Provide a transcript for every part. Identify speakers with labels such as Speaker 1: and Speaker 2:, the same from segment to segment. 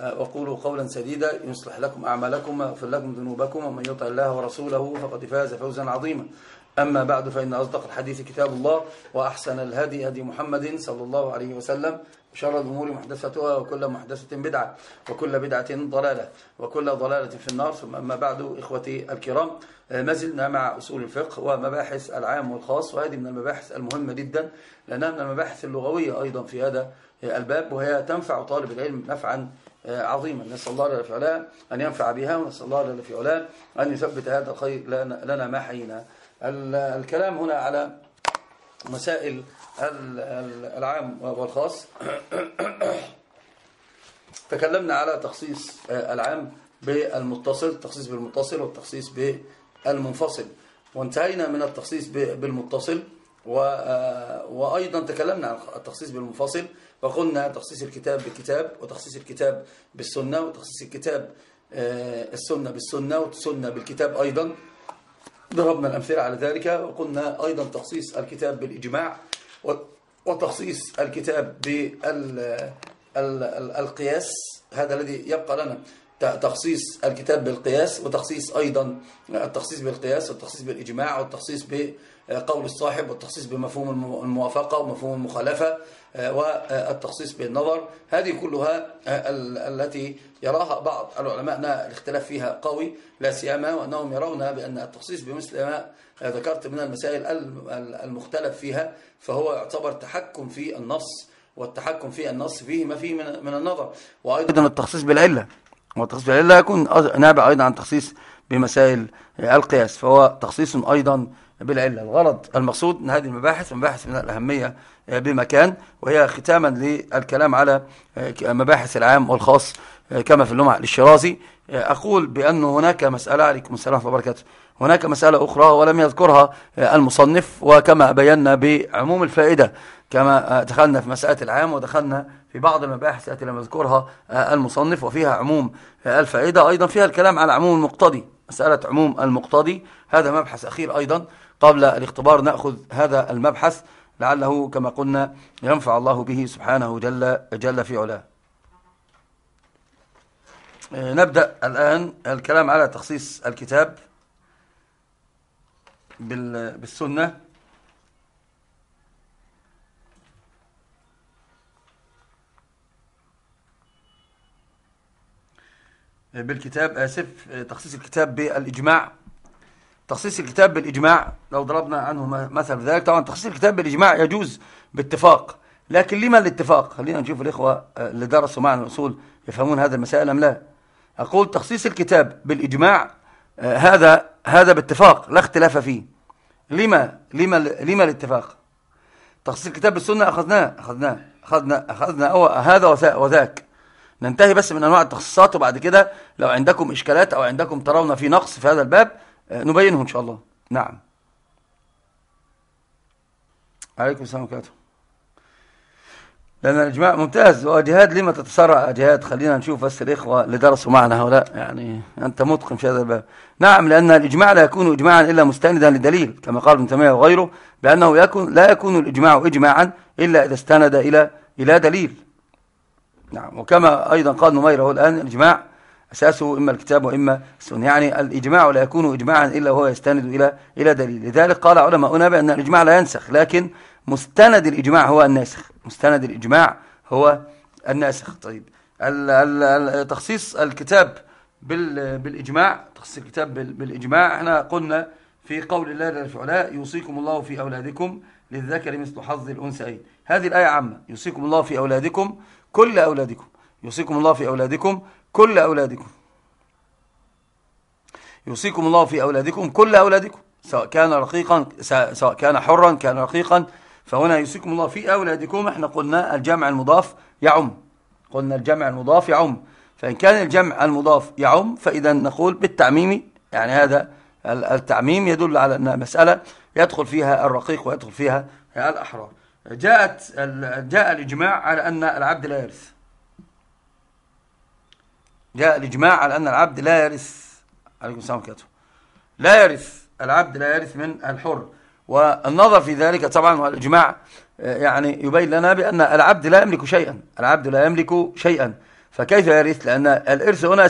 Speaker 1: وقولوا قولا سديدا يصلح لكم أعمالكم ويغفر لكم ذنوبكم ومن يطع الله ورسوله فقد فاز فوزا عظيما. أما بعد فإن أصدق الحديث كتاب الله وأحسن الهدي هدي محمد صلى الله عليه وسلم وشر الأمور محدثتها وكل محدثة بدعة وكل بدعة ضلالة وكل ضلالة في النار. ثم أما بعد إخوتي الكرام ما زلنا مع أصول الفقه ومباحث العام والخاص وهذه من المباحث المهمة جدا لأنها من المباحث اللغوية أيضا في هذا الباب وهي تنفع طالب العلم نفعا عظيما. نسأل الله جل في علاه أن ينفع بها ونسأل الله جل في علاه أن يثبت هذا الخير لنا ما حينا الكلام هنا على مسائل العام والخاص. تكلمنا على تخصيص العام بالمتصل التخصيص بالمتصل والتخصيص بالمنفصل. وانتهينا من التخصيص بالمتصل وأيضا تكلمنا عن التخصيص بالمنفصل. وقلنا تخصيص الكتاب بالكتاب وتخصيص الكتاب بالسنة وتخصيص الكتاب السنة بالسنة والسنة بالكتاب أيضا. ضربنا الأمثلة على ذلك وقلنا أيضا تخصيص الكتاب بالإجماع وتخصيص الكتاب بالقياس هذا الذي يبقى لنا. تخصيص الكتاب بالقياس وتخصيص أيضا التخصيص بالقياس والتخصيص بالإجماع والتخصيص بقول الصاحب والتخصيص بمفهوم الموافقة ومفهوم المخالفة والتخصيص بالنظر. هذه كلها التي يراها بعض العلماء الاختلاف فيها قوي لا سيما وأنهم يرون بأن التخصيص بمثل ما ذكرت من المسائل المختلف فيها فهو يعتبر تحكم في النص والتحكم في النص فيه ما فيه من النظر. وأيضا التخصيص بالعلة والتخصيص بالعلة يكون نابع أيضا عن تخصيص بمسائل القياس فهو تخصيص أيضا بالعلة. الغرض المقصود من هذه المباحث مباحث من الأهمية بمكان وهي ختاما للكلام على مباحث العام والخاص كما في اللمع للشرازي. أقول بأن هناك مسألة عليكم السلام وبركاته. هناك مسألة أخرى ولم يذكرها المصنف وكما بينا بعموم الفائدة كما دخلنا في مسألة العام ودخلنا في بعض المباحث التي لم يذكرها المصنف وفيها عموم الفائدة. أيضا فيها الكلام على عموم المقتضي مسألة عموم المقتضي. هذا مبحث أخير أيضا. قبل الاختبار نأخذ هذا المبحث لعله كما قلنا ينفع الله به سبحانه جل, جل في علاه. نبدأ الآن الكلام على تخصيص الكتاب بالسنة. بالكتاب آسف تخصيص الكتاب بالإجماع. تخصيص الكتاب بالإجماع لو ضربنا عنه مثل ذلك طبعا تخصيص الكتاب بالإجماع يجوز باتفاق. لكن لما الاتفاق؟ خلينا نشوف الإخوة اللي درسوا معنا الأصول يفهمون هذا المسائل أم لا. أقول تخصيص الكتاب بالإجماع هذا هذا باتفاق لا اختلاف فيه. لما لما لما الاتفاق؟ تخصيص الكتاب بالسنة أخذناه أخذناه أخذنا أخذنا هذا وذاك. ننتهي بس من أنواع التخصيصات وبعد كده لو عندكم إشكالات أو عندكم ترون في نقص في هذا الباب نبينه إن شاء الله. نعم. عليكم السلام وبركاته. لأن الإجماع ممتاز. وجهاد لما تتسرع؟ جهاد خلينا نشوف بس الإخوة اللي درسوا معنا هؤلاء. يعني أنت متقن في هذا الباب. نعم لأن الإجماع لا يكون إجماعا إلا مستندا لدليل كما قال ابن تيمية وغيره بأنه يكون لا يكون الإجماع إجماعا إلا إذا استند إلى إلى دليل. نعم. وكما أيضا قال نميره الآن الإجماع أساسه إما الكتاب وإما السنة. يعني الإجماع لا يكون إجماعا إلا وهو يستند إلى إلى دليل. لذلك قال علماؤنا بأن الإجماع لا ينسخ لكن مستند الإجماع هو الناسخ. مستند الإجماع هو الناسخ. طيب. تخصيص الكتاب بالإجماع تخصيص الكتاب بالإجماع إحنا قلنا في قول الله علاه يوصيكم الله في أولادكم للذكر مثل حظ الأنثيين. هذه الآية عامة. يوصيكم الله في أولادكم كل أولادكم. يوصيكم الله في أولادكم كل أولادكم. يوصيكم الله في أولادكم كل أولادكم سواء كان رقيقا سواء كان حرا كان رقيقا. فهنا يوصيكم الله في أولادكم. إحنا قلنا الجمع المضاف يعم. قلنا الجمع المضاف يعم. فإن كان الجمع المضاف يعم فإذا نقول بالتعميم يعني هذا التعميم يدل على أن مسألة يدخل فيها الرقيق ويدخل فيها الأحرار. جاءت جاء الإجماع على أن العبد لا يرث. جاء الإجماع على أن العبد لا يرث عليكم السلام عليكم لا يرث العبد لا يرث من الحر. والنظر في ذلك طبعا والإجماع يعني يبين لنا بأن العبد لا يملك شيئا. العبد لا يملك شيئا. فكيف يرث؟ لأن الإرث هنا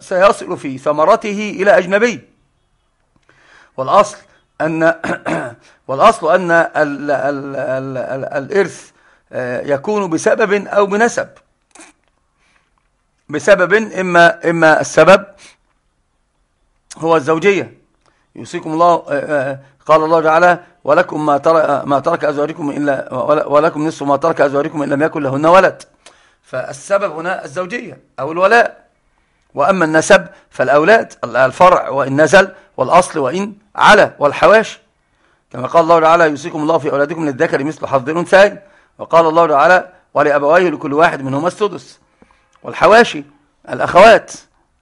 Speaker 1: سيصل في ثمرته إلى أجنبي. والأصل أن والأصل أن ال ال ال ال الإرث آه، يكون بسبب أو بنسب. بسبب إما, إما السبب هو الزوجية. يوصيكم الله آه، آه، قال الله تعالى ولكم ما ترك ما ترك أزواجكم الا ولكم نصف ما ترك أزواجكم إن لم يكن لهن ولد. فالسبب هنا الزوجية أو الولاء. وأما النسب فالأولاد الفرع وان نزل والأصل وإن على والحواش. كما قال الله تعالى يوصيكم الله في أولادكم للذكر مثل حظ الانثيين وقال الله تعالى ولأبويه لكل واحد منهما السدس. والحواشي الأخوات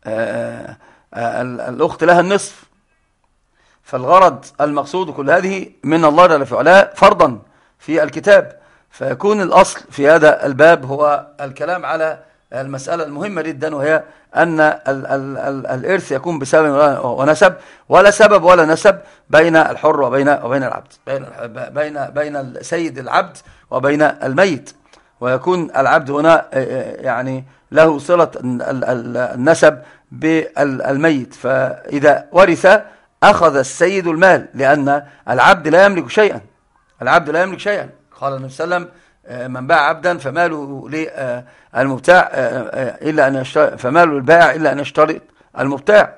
Speaker 1: آه، آه، الأخت لها النصف. فالغرض المقصود كل هذه من الله جل في علاه فرضا في الكتاب. فيكون الأصل في هذا الباب هو الكلام على المسألة المهمة جدا وهي أن ال ال ال الإرث يكون بسبب ونسب ولا سبب ولا نسب بين الحر وبين وبين العبد بين بين بين سيد العبد وبين الميت. ويكون العبد هنا يعني له صلة النسب بالميت. فإذا ورث أخذ السيد المال لأن العبد لا يملك شيئا. العبد لا يملك شيئا. قال النبي صلى الله عليه وسلم من باع عبدا فماله للمبتاع إلا أن فماله البائع إلا أن يشترط المبتاع.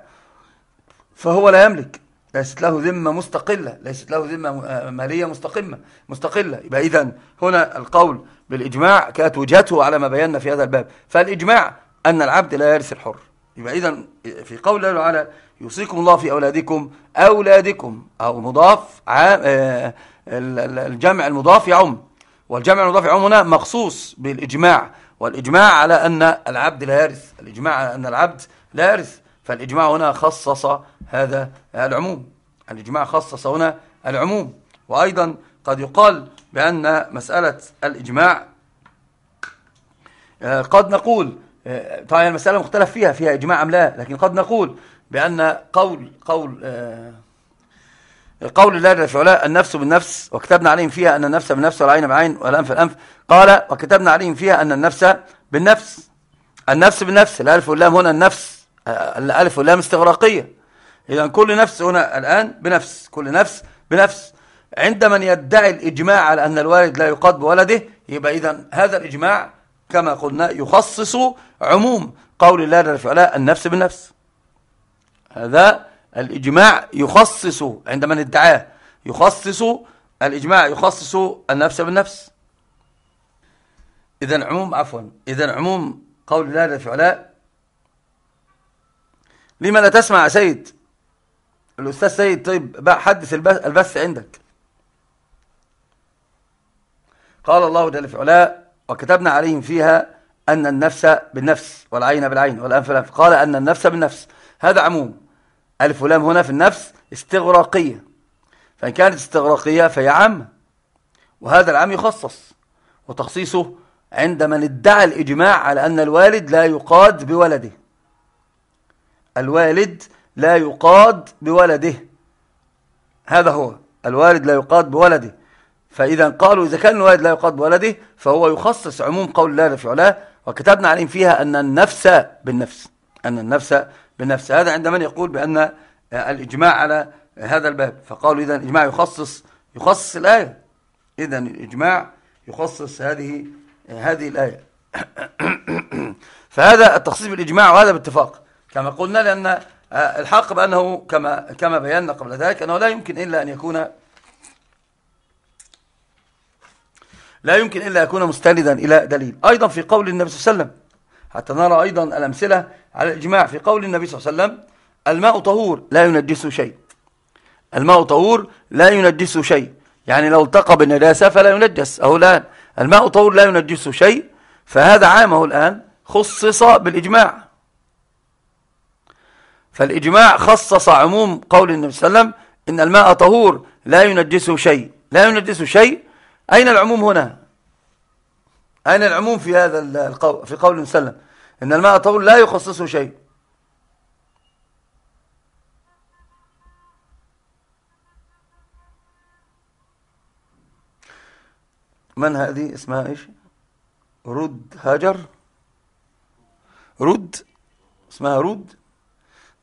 Speaker 1: فهو لا يملك. ليست له ذمة مستقلة ليست له ذمة مالية مستقمة مستقلة. يبقى إذن هنا القول بالإجماع كانت وجهته على ما بينا في هذا الباب. فالإجماع أن العبد لا يرث الحر. يبقى إذن في قول الله تعالى يوصيكم الله في أولادكم أولادكم أو مضاف آه، الجمع المضاف يعم. والجمع المضاف يعم هنا مخصوص بالإجماع. والإجماع على أن العبد لا يرث. الإجماع على أن العبد لا يرث. فالإجماع هنا خصص هذا العموم. الإجماع خصص هنا العموم. وأيضا قد يقال بأن مسألة الإجماع آه، قد نقول آه، طبعا المسألة مختلف فيها فيها إجماع أم لا لكن قد نقول بأن قول قول آه، قول الله جل وعلا النفس بالنفس وكتبنا عليهم فيها أن النفس بالنفس والعين بعين والأنف بالأنف. قال وكتبنا عليهم فيها أن النفس بالنفس. النفس بالنفس الألف واللام هنا النفس. الألف واللام استغراقية. إذا كل نفس هنا الآن بنفس كل نفس بنفس. عند من يدعي الإجماع على أن الوالد لا يقاد بولده يبقى إذا هذا الإجماع كما قلنا يخصص عموم قول الله جل وعلا النفس بالنفس. هذا الإجماع يخصص عند من ادعاه يخصص الإجماع يخصص النفس بالنفس. إذا عموم عفوا إذا عموم قول الله جل وعلا لما لا تسمع سيد؟ الأستاذ سيد طيب حدث البث عندك. قال الله جل وعلا وكتبنا عليهم فيها أن النفس بالنفس والعين بالعين والأنف بالأنف قال أن النفس بالنفس. هذا عموم. ألف ولام هنا في النفس استغراقية. فإن كانت استغراقية فهي عامة. وهذا العام يخصص. وتخصيصه عند من ادعى الإجماع على أن الوالد لا يقاد بولده. الوالد لا يقاد بولده. هذا هو. الوالد لا يقاد بولده. فإذا قالوا إذا كان الوالد لا يقاد بولده فهو يخصص عموم قول الله علاه وكتبنا عليهم فيها أن النفس بالنفس. أن النفس بالنفس. هذا عند من يقول بأن الإجماع على هذا الباب. فقالوا إذا الإجماع يخصص يخصص الآية. إذا الإجماع يخصص هذه هذه الآية. فهذا التخصيص بالإجماع وهذا باتفاق. كما قلنا لأن الحق بأنه كما كما بينا قبل ذلك أنه لا يمكن إلا أن يكون لا يمكن إلا يكون مستندا إلى دليل. أيضا في قول النبي صلى الله عليه وسلم حتى نرى أيضا الأمثلة على الإجماع. في قول النبي صلى الله عليه وسلم الماء طهور لا ينجسه شيء. الماء طهور لا ينجسه شيء. يعني لو التقى بالنجاسة فلا ينجس. أهو الآن. الماء طهور لا ينجسه شيء. فهذا عامه الآن خصص بالإجماع. فالإجماع خصص عموم قول النبي صلى الله عليه وسلم إن الماء طهور لا ينجسه شيء. لا ينجسه شيء. أين العموم هنا؟ أين العموم في هذا القول في قول النبي صلى الله عليه وسلم؟ إن الماء طهور لا يخصصه شيء. من هذه؟ اسمها إيش؟ رد هاجر. رد اسمها نعم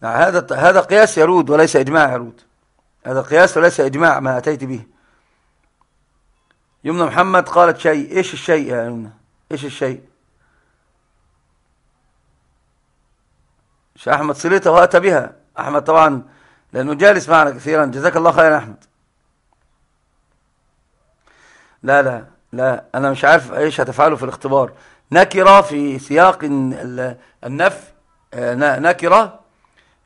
Speaker 1: هذا هذا قياس يرود وليس إجماع يرود. هذا قياس وليس إجماع ما أتيت به. يمنى محمد قالت شيء إيش الشيء يا يمنى؟ إيش الشيء؟ شيخ أحمد صليته وأتى بها. أحمد طبعا لأنه جالس معنا كثيرا. جزاك الله خيرا أحمد. لا لا لا أنا مش عارف إيش هتفعله في الاختبار. نكرة في سياق النفي نكرة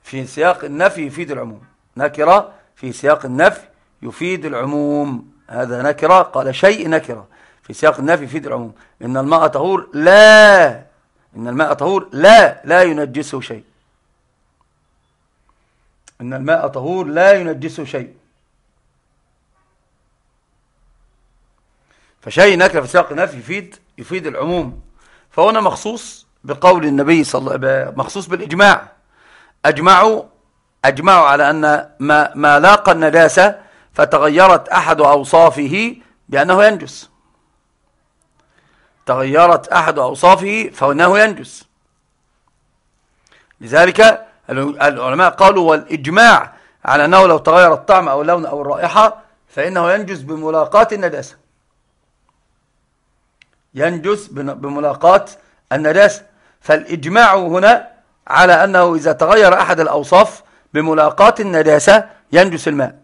Speaker 1: في سياق النفي يفيد العموم. نكرة في سياق النفي يفيد العموم. هذا نكرة قال شيء نكرة. في سياق النفي يفيد العموم. إن الماء طهور لا. إن الماء طهور لا. لا ينجسه شيء. إن الماء طهور لا ينجسه شيء. فشيء نكرة في سياق النفي يفيد يفيد العموم. فهنا مخصوص بقول النبي صلى الله مخصوص بالإجماع. أجمعوا أجمعوا على أن ما, ما لاقى النجاسة فتغيرت أحد أوصافه بأنه ينجس. تغيرت أحد أوصافه فإنه ينجس. لذلك العلماء قالوا والإجماع على أنه لو تغير الطعم أو اللون أو الرائحة فإنه ينجس بملاقاة النجاسة ينجس بملاقاة النجاسة فالإجماع هنا على أنه إذا تغير أحد الأوصاف بملاقاة النجاسة ينجس الماء.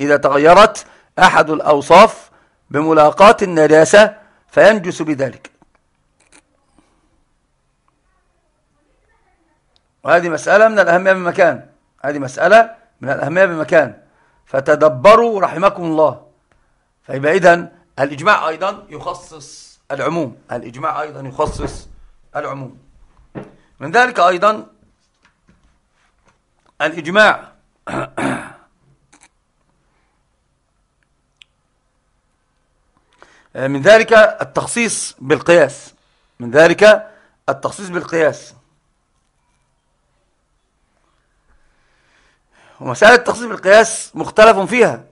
Speaker 1: إذا تغيرت أحد الأوصاف بملاقاة النجاسة فينجس بذلك. وهذه مسألة من الأهمية بمكان. هذه مسألة من الأهمية بمكان. فتدبروا رحمكم الله. فيبقى إذن الإجماع أيضا يخصص العموم. الإجماع أيضا يخصص العموم. من ذلك أيضا الإجماع. من ذلك التخصيص بالقياس. من ذلك التخصيص بالقياس. ومسألة التخصيص بالقياس مختلف فيها.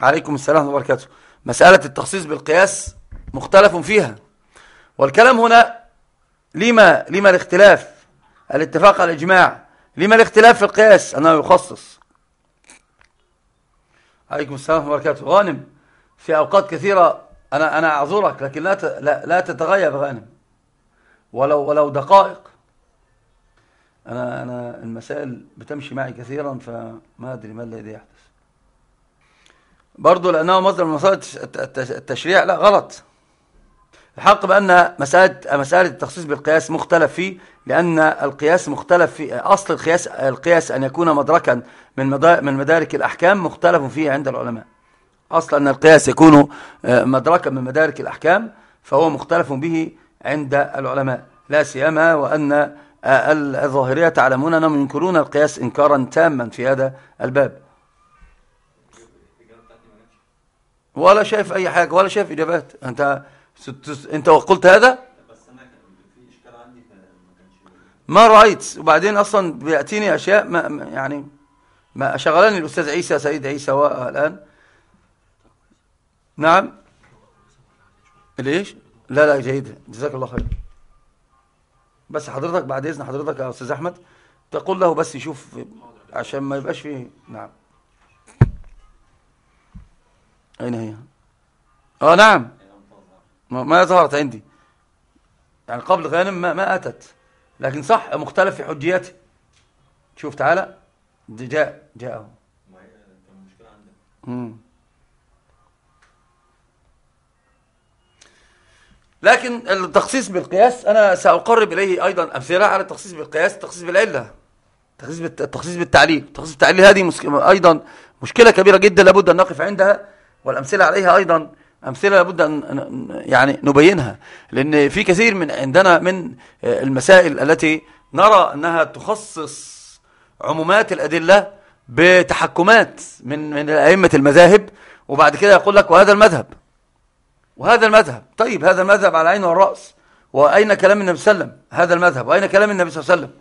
Speaker 1: عليكم السلام وبركاته. مسألة التخصيص بالقياس مختلف فيها. والكلام هنا لما لما الاختلاف؟ الاتفاق على الإجماع. لما الاختلاف في القياس؟ أنه يخصص. عليكم السلام وبركاته غانم في أوقات كثيرة أنا أنا أعذرك لكن لا لا, لا تتغيب غانم. ولو ولو دقائق. أنا أنا المسائل بتمشي معي كثيرا فما أدري ما الذي يحدث. برضه لأنه مصدر من مصادر التشريع. لا غلط. الحق بأن مسألة, مسألة التخصيص بالقياس مختلف فيه لأن القياس مختلف في أصل القياس, القياس أن يكون مدركا من من مدارك الأحكام مختلف فيه عند العلماء. أصل أن القياس يكون آه، مدركا من مدارك الأحكام فهو مختلف به عند العلماء. لا سيما وأن آه، الظاهرية تعلمون أنهم ينكرون القياس إنكارا تاما في هذا الباب. ولا شايف أي حاجة ولا شايف إجابات. أنت انت قلت هذا؟ ما رأيت. وبعدين أصلا بيأتيني أشياء ما يعني ما شغلني. الأستاذ عيسى سيد عيسى الآن. نعم. ليش؟ لا لا جيد. جزاك الله خير. بس حضرتك بعد إذن حضرتك يا أستاذ أحمد. تقول له بس يشوف عشان ما يبقاش فيه نعم. أين هي؟ آه نعم. ما ظهرت عندي. يعني قبل غانم ما, ما أتت. لكن صح مختلف في حجيته شوف تعالى جاء جاء لكن التخصيص بالقياس أنا سأقرب إليه أيضا أمثلة على التخصيص بالقياس التخصيص بالعلة. التخصيص بالتعليل التخصيص بالتعليل هذه أيضا مشكلة كبيرة جدا لابد أن نقف عندها والأمثلة عليها أيضا أمثلة لابد أن يعني نبينها لأن في كثير من عندنا من المسائل التي نرى أنها تخصص عمومات الأدلة بتحكمات من من أئمة المذاهب وبعد كده يقول لك وهذا المذهب وهذا المذهب. طيب هذا المذهب على عين والرأس وأين كلام النبي صلى الله عليه وسلم؟ هذا المذهب وأين كلام النبي صلى الله عليه وسلم؟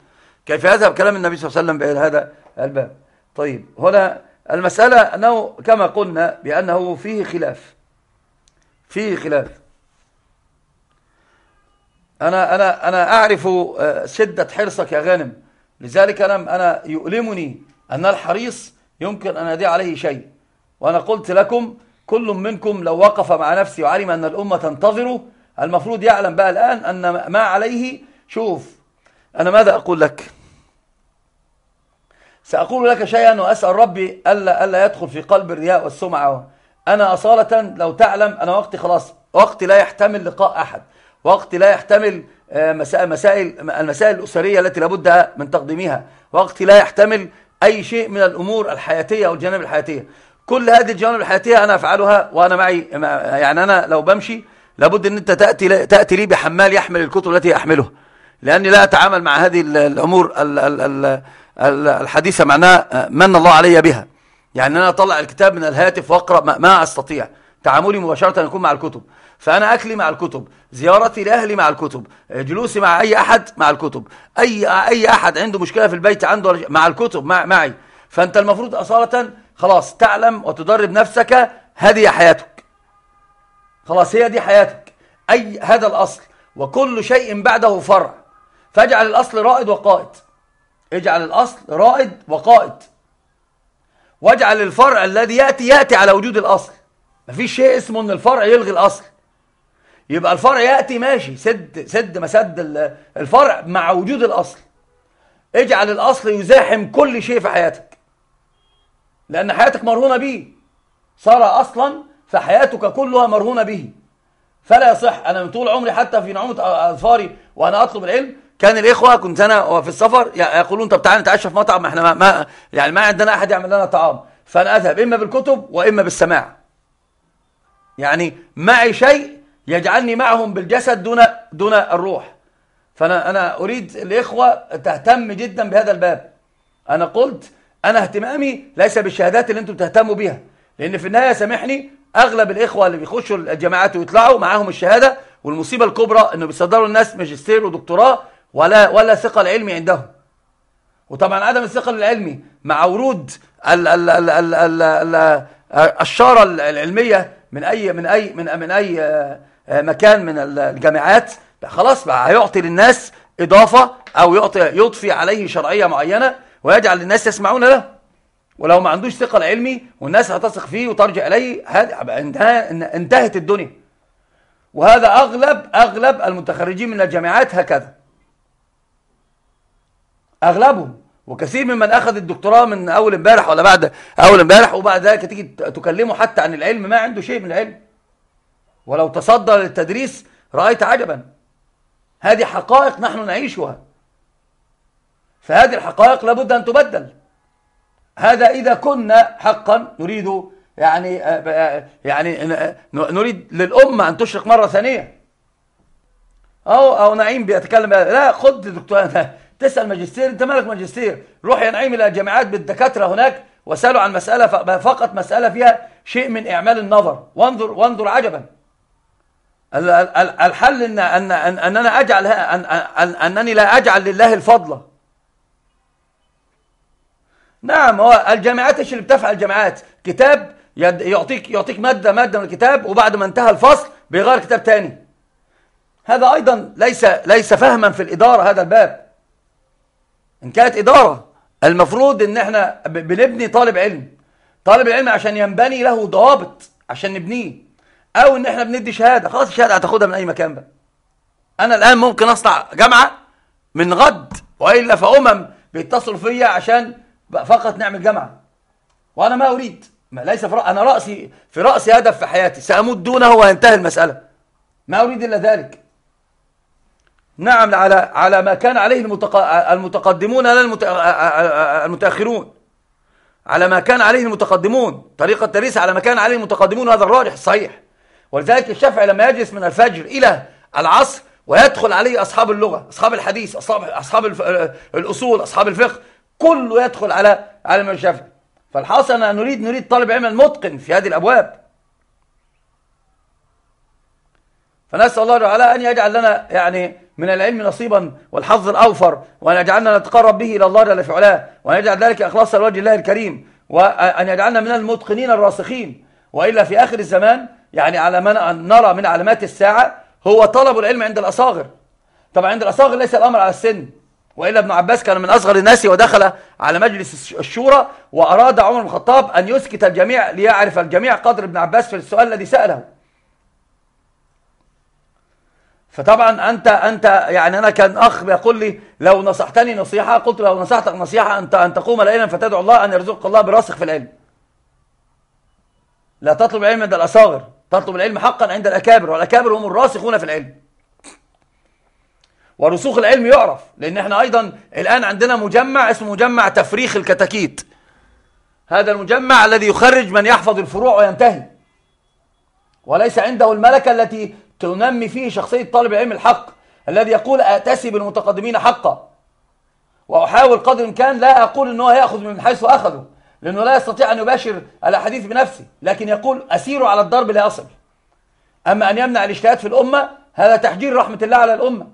Speaker 1: كيف يذهب كلام النبي صلى الله عليه وسلم بهذا الباب؟ طيب هنا المسألة أنه كما قلنا بأنه فيه خلاف. فيه خلاف أنا, أنا, أنا أعرف آه، شدة حرصك يا غانم. لذلك أنا, أنا يؤلمني أن الحريص يمكن أن يدي عليه شيء. وأنا قلت لكم كل منكم لو وقف مع نفسه وعلم أن الأمة تنتظره المفروض يعلم بقى الآن أن ما عليه. شوف أنا ماذا أقول لك؟ سأقول لك شيئا وأسأل ربي ألا, ألا يدخل في قلب الرياء والسمعة. أنا أصالة لو تعلم أنا وقتي خلاص. وقتي لا يحتمل لقاء أحد. وقتي لا يحتمل آه، مسائل, مسائل المسائل الأسرية التي لابد من تقديمها. وقتي لا يحتمل أي شيء من الأمور الحياتية أو الجانب الحياتية. كل هذه الجوانب الحياتية أنا أفعلها وأنا معي يعني أنا لو بمشي لابد أن أنت تأتي, تأتي لي بحمال يحمل الكتب التي أحمله. لأني لا أتعامل مع هذه الأمور الحديثة معناها من الله علي بها. يعني أنا أطلع الكتاب من الهاتف وأقرأ ما أستطيع. تعاملي مباشرة يكون مع الكتب. فأنا أكلي مع الكتب. زيارتي لأهلي مع الكتب. جلوسي مع أي أحد مع الكتب. أي, أي أحد عنده مشكلة في البيت عنده مع الكتب مع معي. فأنت المفروض أصالة خلاص تعلم وتدرب نفسك هذه حياتك. خلاص هي دي حياتك. أي هذا الأصل. وكل شيء بعده فرع. فاجعل الأصل رائد وقائد. اجعل الأصل رائد وقائد. واجعل الفرع الذي يأتي يأتي على وجود الأصل. مفيش شيء اسمه إن الفرع يلغي الأصل. يبقى الفرع يأتي ماشي سد, سد مسد الفرع مع وجود الأصل. اجعل الأصل يزاحم كل شيء في حياتك. لأن حياتك مرهونة به. صار أصلا فحياتك كلها مرهونة به. فلا يصح أنا من طول عمري حتى في نعومة أظفاري وأنا أطلب العلم كان الإخوة كنت أنا في السفر يقولون طب تعالى نتعشى في مطعم إحنا ما, ما يعني ما عندنا أحد يعمل لنا طعام. فأنا أذهب إما بالكتب وإما بالسماع. يعني معي شيء يجعلني معهم بالجسد دون دون الروح. فأنا أنا أريد الإخوة تهتم جدا بهذا الباب. أنا قلت أنا اهتمامي ليس بالشهادات اللي أنتم تهتموا بها لأن في النهاية سامحني أغلب الإخوة اللي بيخشوا الجامعات ويطلعوا معاهم الشهادة والمصيبة الكبرى أنه بيصدروا الناس ماجستير ودكتوراه ولا ولا ثقل علمي عندهم. وطبعا عدم الثقل العلمي مع ورود ال ال ال ال ال ال الشارة العلمية من أي من أي من من أي مكان من الجامعات خلاص بقى هيعطي للناس إضافة أو يعطي يضفي عليه شرعية معينة ويجعل الناس يسمعون له. ولو ما عندوش ثقل علمي والناس هتثق فيه وترجع هذا انتهت الدنيا. وهذا أغلب أغلب المتخرجين من الجامعات هكذا. أغلبهم وكثير ممن أخذ الدكتوراه من أول امبارح ولا بعد أول امبارح وبعد ذلك تيجي تكلمه حتى عن العلم ما عنده شيء من العلم. ولو تصدى للتدريس رأيت عجبا. هذه حقائق نحن نعيشها. فهذه الحقائق لابد أن تبدل. هذا إذا كنا حقا نريد يعني يعني نريد للأمة أن تشرق مرة ثانية. أو أو نعيم بيتكلم لا خد دكتور تسأل ماجستير انت مالك ماجستير؟ روح يا نعيم إلى الجامعات بالدكاترة هناك واسألوا عن مسألة فقط مسألة فيها شيء من إعمال النظر. وانظر وانظر عجبا. الحل إن, أن, أن, أن أنا أجعل أن أن أنني لا أجعل لله الفضل. نعم هو الجامعات إيش اللي بتفعل الجامعات. كتاب يعطيك يعطيك مادة مادة من الكتاب وبعد ما انتهى الفصل بيغير كتاب تاني. هذا أيضا ليس ليس فهما في الإدارة هذا الباب. إن كانت إدارة المفروض إن إحنا بنبني طالب علم. طالب العلم عشان ينبني له ضوابط عشان نبنيه. أو إن إحنا بندي شهادة. خلاص الشهادة هتاخدها من أي مكان بقى. أنا الآن ممكن أصنع جامعة من غد وإلا فأمم بيتصلوا فيا عشان فقط نعمل جامعة. وأنا ما أريد. ما ليس في أنا رأسي في رأسي هدف في حياتي. سأموت دونه وينتهي المسألة. ما أريد إلا ذلك. نعم على على ما كان عليه المتقدمون لا المتأخرون. على ما كان عليه المتقدمون طريقة التدريس على ما كان عليه المتقدمون هذا الراجح الصحيح. ولذلك الشافعي لما يجلس من الفجر إلى العصر ويدخل عليه أصحاب اللغة أصحاب الحديث أصحاب, أصحاب الأصول أصحاب الفقه كله يدخل على علم الشافعي. فالحاصل أن نريد نريد طالب علم المتقن في هذه الأبواب. فنسأل الله تعالى أن يجعل لنا يعني من العلم نصيبا والحظ الأوفر وأن يجعلنا نتقرب به إلى الله جل في علاه وأن يجعل ذلك إخلاصا لوجه الله الكريم وأن يجعلنا من المتقنين الراسخين. وإلا في آخر الزمان يعني على ما نرى من علامات الساعة هو طلب العلم عند الأصاغر. طبعا عند الأصاغر ليس الأمر على السن. وإلا ابن عباس كان من أصغر الناس ودخل على مجلس الشورى وأراد عمر بن الخطاب أن يسكت الجميع ليعرف الجميع قدر ابن عباس في السؤال الذي سأله. فطبعا أنت أنت يعني أنا كان أخ بيقول لي لو نصحتني نصيحة قلت لو نصحتك نصيحة أنت أن تقوم ليلا فتدعو الله أن يرزقك الله براسخ في العلم. لا تطلب العلم عند الأصاغر تطلب العلم حقا عند الأكابر والأكابر هم الراسخون في العلم. ورسوخ العلم يعرف لأن إحنا أيضا الآن عندنا مجمع اسمه مجمع تفريخ الكتاكيت. هذا المجمع الذي يخرج من يحفظ الفروع وينتهي. وليس عنده الملكة التي تنمي فيه شخصية طالب العلم الحق الذي يقول أتسي بالمتقدمين حقا. وأحاول قدر الإمكان لا أقول أنه يأخذ من حيث أخذه لأنه لا يستطيع أن يباشر الأحاديث بنفسه لكن يقول أسير على الضرب لا يصل أما أن يمنع الاجتهاد في الأمة هذا تحجير رحمة الله على الأمة.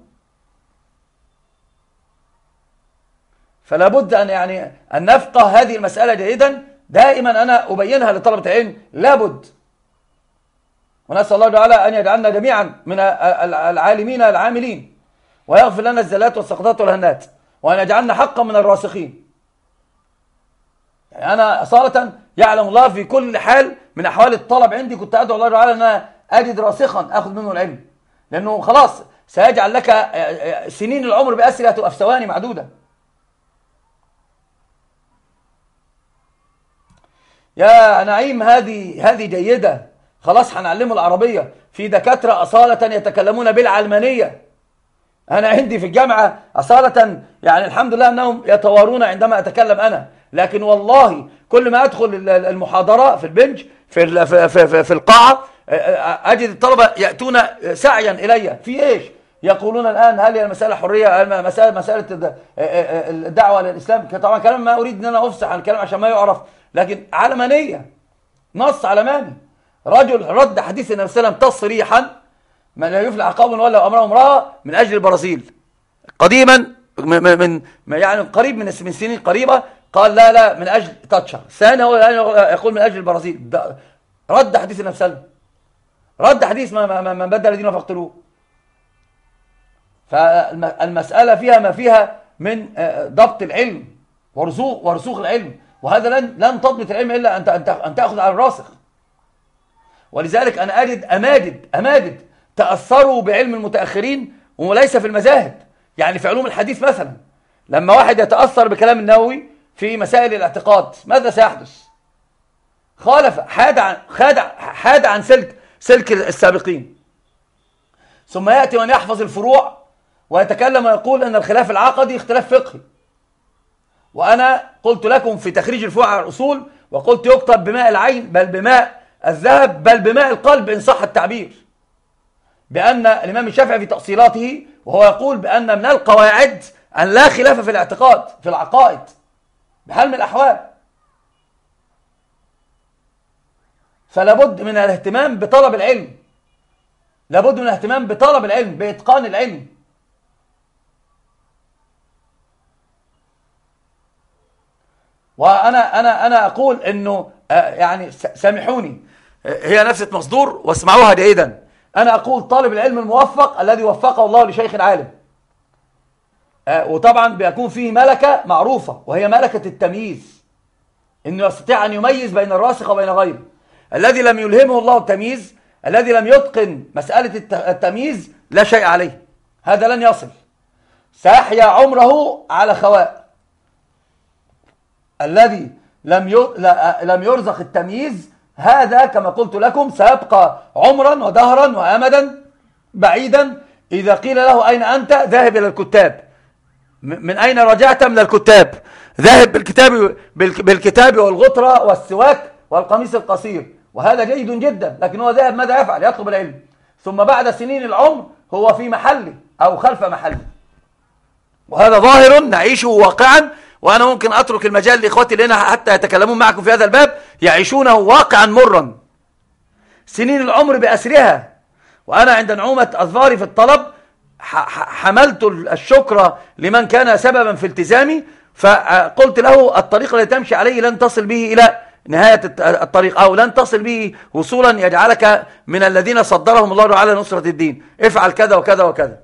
Speaker 1: فلا بد أن يعني أن نفقه هذه المسألة جيدا. دائما أنا أبينها لطلبة العلم لابد ونسأل الله تعالى أن يجعلنا جميعا من العالمين العاملين ويغفر لنا الزلات والسقطات والهنات وأن يجعلنا حقا من الراسخين. يعني أنا أصالة يعلم الله في كل حال من أحوال الطلب عندي كنت أدعو الله تعالى أن أجد راسخا أخذ منه العلم. لأنه خلاص سيجعل لك سنين العمر تبقى في ثواني معدودة. يا نعيم هذه هذه جيدة. خلاص هنعلمه العربية. في دكاترة أصالة يتكلمون بالعلمانية. أنا عندي في الجامعة أصالة يعني الحمد لله أنهم يتوارون عندما أتكلم أنا. لكن والله كل ما أدخل المحاضرة في البنج في, في, في, في القاعة أجد الطلبة يأتون سعيا إلي. في إيش؟ يقولون الآن هل هي المسألة حرية مسألة, مسألة الدعوة للإسلام؟ طبعا كلام ما أريد أن أنا أفسح عن الكلام عشان ما يعرف. لكن علمانية نص علماني. رجل رد حديث النبي صلى الله عليه وسلم تصريحا ما لا يفلح قوم ولا امرهم امرأة من أجل البرازيل. قديما من يعني قريب من من سنين قريبة قال لا لا من أجل تاتشر ثاني هو يقول من أجل البرازيل. رد حديث النبي صلى الله عليه وسلم. رد حديث من بدل دينه فاقتلوه فالمسألة فيها ما فيها من آه، ضبط العلم ورسوخ ورسوخ العلم. وهذا لن لن تضبط العلم إلا أن أن تأخذ على الراسخ. ولذلك أنا أجد أماجد أماجد تأثروا بعلم المتأخرين وليس في المذاهب. يعني في علوم الحديث مثلا لما واحد يتأثر بكلام النووي في مسائل الاعتقاد ماذا سيحدث؟ خالف حاد عن, خاد حاد عن سلك سلك السابقين. ثم يأتي من يحفظ الفروع ويتكلم ويقول أن الخلاف العقدي اختلاف فقهي. وأنا قلت لكم في تخريج الفروع على الأصول وقلت يكتب بماء العين بل بماء الذهب بل بماء القلب إن صح التعبير. بأن الإمام الشافعي في تأصيلاته وهو يقول بأن من القواعد أن لا خلاف في الاعتقاد في العقائد بحال من الأحوال. فلا بد من الاهتمام بطلب العلم. لابد من الاهتمام بطلب العلم بإتقان العلم. وأنا أنا أنا أقول إنه آه، يعني سامحوني. هي نفسة مصدور واسمعوها جيدا. أنا أقول طالب العلم الموفق الذي وفقه الله لشيخ عالم آه، وطبعا بيكون فيه ملكة معروفة وهي ملكة التمييز. إنه يستطيع أن يميز بين الراسخ وبين غيره الذي لم يلهمه الله التمييز الذي لم يتقن مسألة التمييز لا شيء عليه. هذا لن يصل. سيحيا عمره على خواء. الذي لم لم يرزق التمييز هذا كما قلت لكم سيبقى عمرا ودهرا وأمدا بعيدا. إذا قيل له أين أنت؟ ذاهب إلى الكتاب. من أين رجعت؟ من الكتاب. ذاهب بالكتاب بالكتاب والغطرة والسواك والقميص القصير. وهذا جيد جدا لكن هو ذهب ماذا يفعل؟ يطلب العلم. ثم بعد سنين العمر هو في محله أو خلف محله وهذا ظاهر نعيشه واقعا وأنا ممكن أترك المجال لإخوتي لنا حتى يتكلمون معكم في هذا الباب يعيشونه واقعا مرا. سنين العمر بأسرها. وأنا عند نعومة أظفاري في الطلب حملت الشكر لمن كان سببا في التزامي فقلت له الطريق الذي تمشي عليه لن تصل به إلى نهاية الطريق أو لن تصل به وصولا يجعلك من الذين صدرهم الله على نصرة الدين. افعل كذا وكذا وكذا.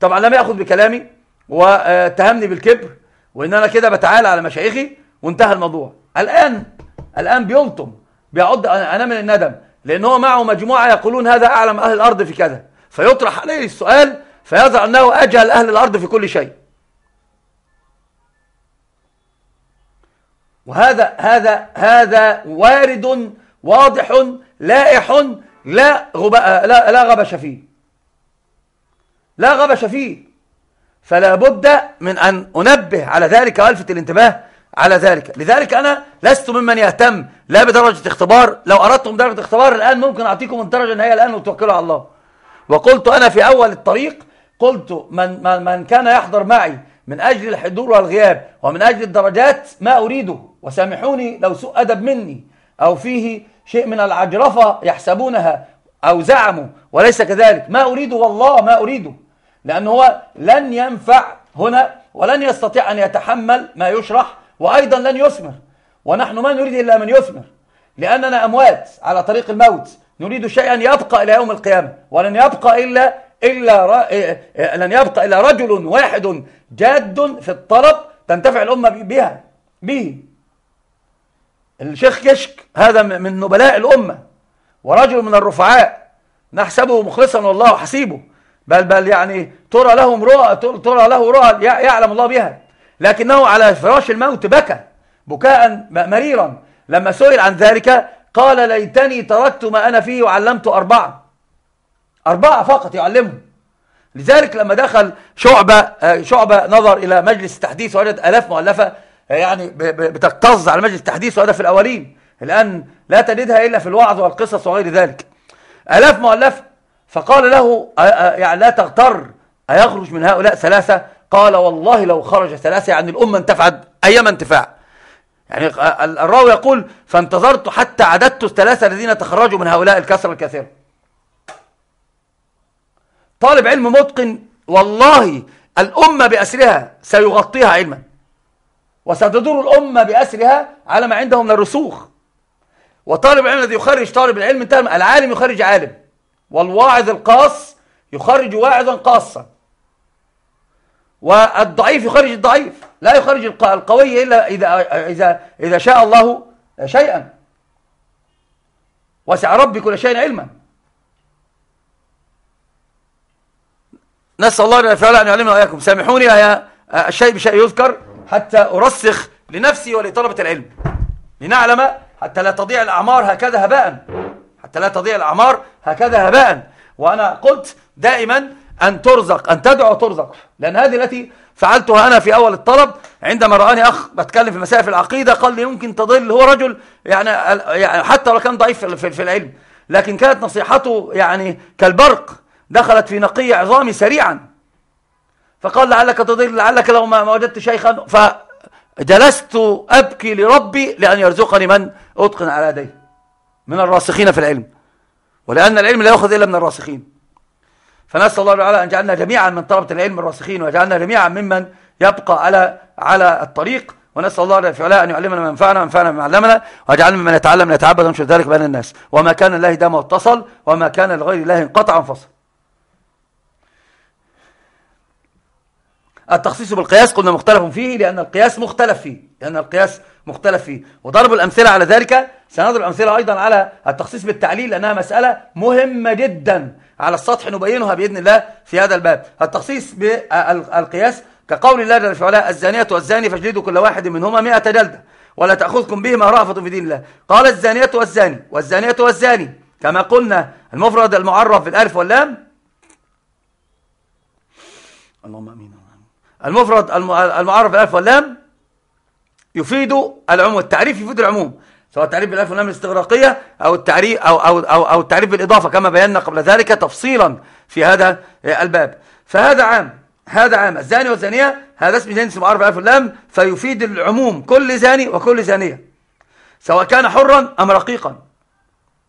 Speaker 1: طبعا لم يأخذ بكلامي واتهمني بالكبر. وإن أنا كده بتعالى على مشايخي وانتهى الموضوع. الآن الآن بيلطم بيعد أنا من الندم لأن هو معه مجموعة يقولون هذا أعلم أهل الأرض في كذا. فيطرح عليه السؤال فيظهر أنه أجهل أهل الأرض في كل شيء. وهذا هذا هذا وارد واضح لائح لا غباء لا لا غبش فيه. لا غبش فيه. فلا بد من أن أنبه على ذلك وألفت الانتباه على ذلك. لذلك أنا لست ممن يهتم لا بدرجة اختبار. لو أردتم درجة اختبار الآن ممكن أعطيكم الدرجة النهائية الآن وتوكلوا على الله. وقلت أنا في أول الطريق قلت من, من, من كان يحضر معي من أجل الحضور والغياب ومن أجل الدرجات ما أريده. وسامحوني لو سوء أدب مني أو فيه شيء من العجرفة يحسبونها أو زعموا وليس كذلك. ما أريده والله ما أريده. لأنه هو لن ينفع هنا ولن يستطيع أن يتحمل ما يشرح وأيضا لن يثمر. ونحن ما نريد إلا من يثمر. لأننا أموات على طريق الموت. نريد شيئا يبقى إلى يوم القيامة. ولن يبقى إلا إلا ر... إيه، إيه، لن يبقى إلا رجل واحد جاد في الطلب تنتفع الأمة بها. به. الشيخ كشك هذا من نبلاء الأمة. ورجل من الرفعاء. نحسبه مخلصا والله حسيبه. بل بل يعني ترى لهم رؤى ترى له رؤى يعلم الله بها. لكنه على فراش الموت بكى بكاء مريرا. لما سئل عن ذلك قال ليتني تركت ما أنا فيه وعلمت أربعة. أربعة فقط يعلمهم. لذلك لما دخل شعبة آه، شعبة نظر إلى مجلس التحديث وجد ألاف مؤلفة آه، يعني بتكتظ على مجلس التحديث وهذا في الأولين. الآن لا تجدها إلا في الوعظ والقصص وغير ذلك. ألاف مؤلفة فقال له يعني لا تغتر أيخرج من هؤلاء ثلاثة؟ قال والله لو خرج ثلاثة يعني الأمة انتفعت أيما انتفاع. يعني الراوي يقول فانتظرت حتى عددت الثلاثة الذين تخرجوا من هؤلاء الكسر الكثير طالب علم متقن والله الأمة بأسرها سيغطيها علما. وستدور الأمة بأسرها على ما عندهم من الرسوخ. وطالب العلم الذي يخرج طالب العلم العالم يخرج عالم. والواعظ القاص يخرج واعظا قاصا. والضعيف يخرج الضعيف. لا يخرج القوي إلا إذا, إذا, إذا شاء الله شيئا. وسع ربي كل شيء علما. نسأل الله فعلا أن يعلمنا وإياكم. سامحوني يا الشيء بشيء يذكر حتى أرسخ لنفسي ولطلبة العلم. لنعلم حتى لا تضيع الأعمار هكذا هباء. حتى لا تضيع الأعمار هكذا هباء. وأنا قلت دائما أن ترزق أن تدعو ترزق. لأن هذه التي فعلتها أنا في أول الطلب عندما رآني أخ بتكلم في مسائل في العقيدة قال لي يمكن تضل هو رجل يعني, يعني حتى لو كان ضعيف في العلم لكن كانت نصيحته يعني كالبرق دخلت في نقي عظامي سريعا. فقال لعلك تضل لعلك لو ما وجدت شيخا. فجلست أبكي لربي لأن يرزقني من أتقن على يديه. من الراسخين في العلم. ولأن العلم لا يأخذ إلا من الراسخين. فنسأل الله تعالى أن جعلنا جميعا من طلبة العلم الراسخين وجعلنا جميعا ممن يبقى على على الطريق. ونسأل الله فعلا أن يعلمنا ما ينفعنا وينفعنا بما علمنا ويجعلنا ممن يتعلم يتعبد ونشر ذلك بين الناس. وما كان الله دام واتصل وما كان لغير الله انقطع وانفصل التخصيص بالقياس قلنا مختلف فيه لأن القياس مختلف فيه لأن القياس مختلف فيه. وضرب الأمثلة على ذلك سنضرب الأمثلة أيضا على التخصيص بالتعليل لأنها مسألة مهمة جدا. على السطح نبينها بإذن الله في هذا الباب. التخصيص بالقياس كقول الله جل وعلا الزانية والزاني فاجلدوا كل واحد منهما مئة جلدة ولا تأخذكم بهما رأفة في دين الله. قال الزانية والزاني والزانية والزاني. كما قلنا المفرد المعرف بالألف واللام. اللهم أمين. المفرد المعرف بالألف واللام يفيد العموم التعريف يفيد العموم سواء التعريف بالألف واللام الاستغراقية أو التعريف أو أو أو, أو التعريف بالإضافة كما بينا قبل ذلك تفصيلا في هذا الباب. فهذا عام هذا عام الزاني والزانية هذا اسم جنس معرف الالف واللام فيفيد العموم كل زاني وكل زانية سواء كان حرا أم رقيقا.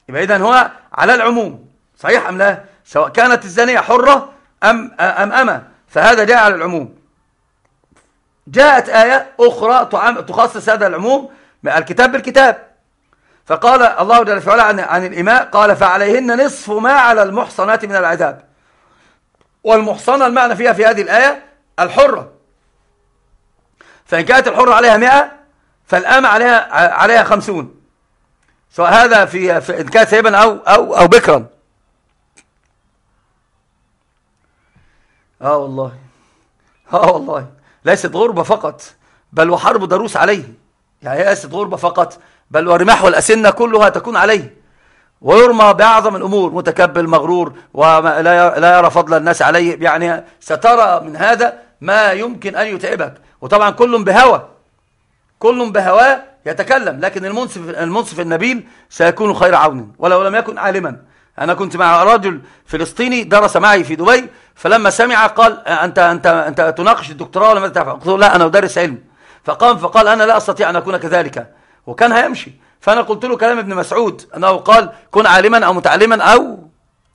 Speaker 1: يبقى اذا هو على العموم صحيح أم لا؟ سواء كانت الزانية حرة ام أم اما فهذا جاء على العموم. جاءت آية أخرى تخصص هذا العموم الكتاب بالكتاب. فقال الله جل وعلا عن, عن الإماء قال فعليهن نصف ما على المحصنات من العذاب. والمحصنة المعنى فيها في هذه الآية الحرة. فإن كانت الحرة عليها مئة فالآم عليها عليها خمسون. سواء هذا في, في إن كانت سيبا أو, أو, أو بكرا. آه والله. آه والله. ليست غربة فقط بل وحرب ضروس عليه. يعني ليست غربة فقط بل ورماح والأسنة كلها تكون عليه. ويرمى بأعظم الأمور متكبل مغرور ولا يرى فضل الناس عليه. يعني سترى من هذا ما يمكن أن يتعبك. وطبعا كل بهوى كل بهواه يتكلم. لكن المنصف, المنصف النبيل سيكون خير عون. ولو لم يكن عالما. أنا كنت مع رجل فلسطيني درس معي في دبي. فلما سمع قال أنت, أنت, أنت تناقش الدكتوراه ولا ماذا تفعل قلت له لا أنا أدرس علم. فقام فقال أنا لا أستطيع أن أكون كذلك. وكان هيمشي. فأنا قلت له كلام ابن مسعود أنه قال كن عالما أو متعلما أو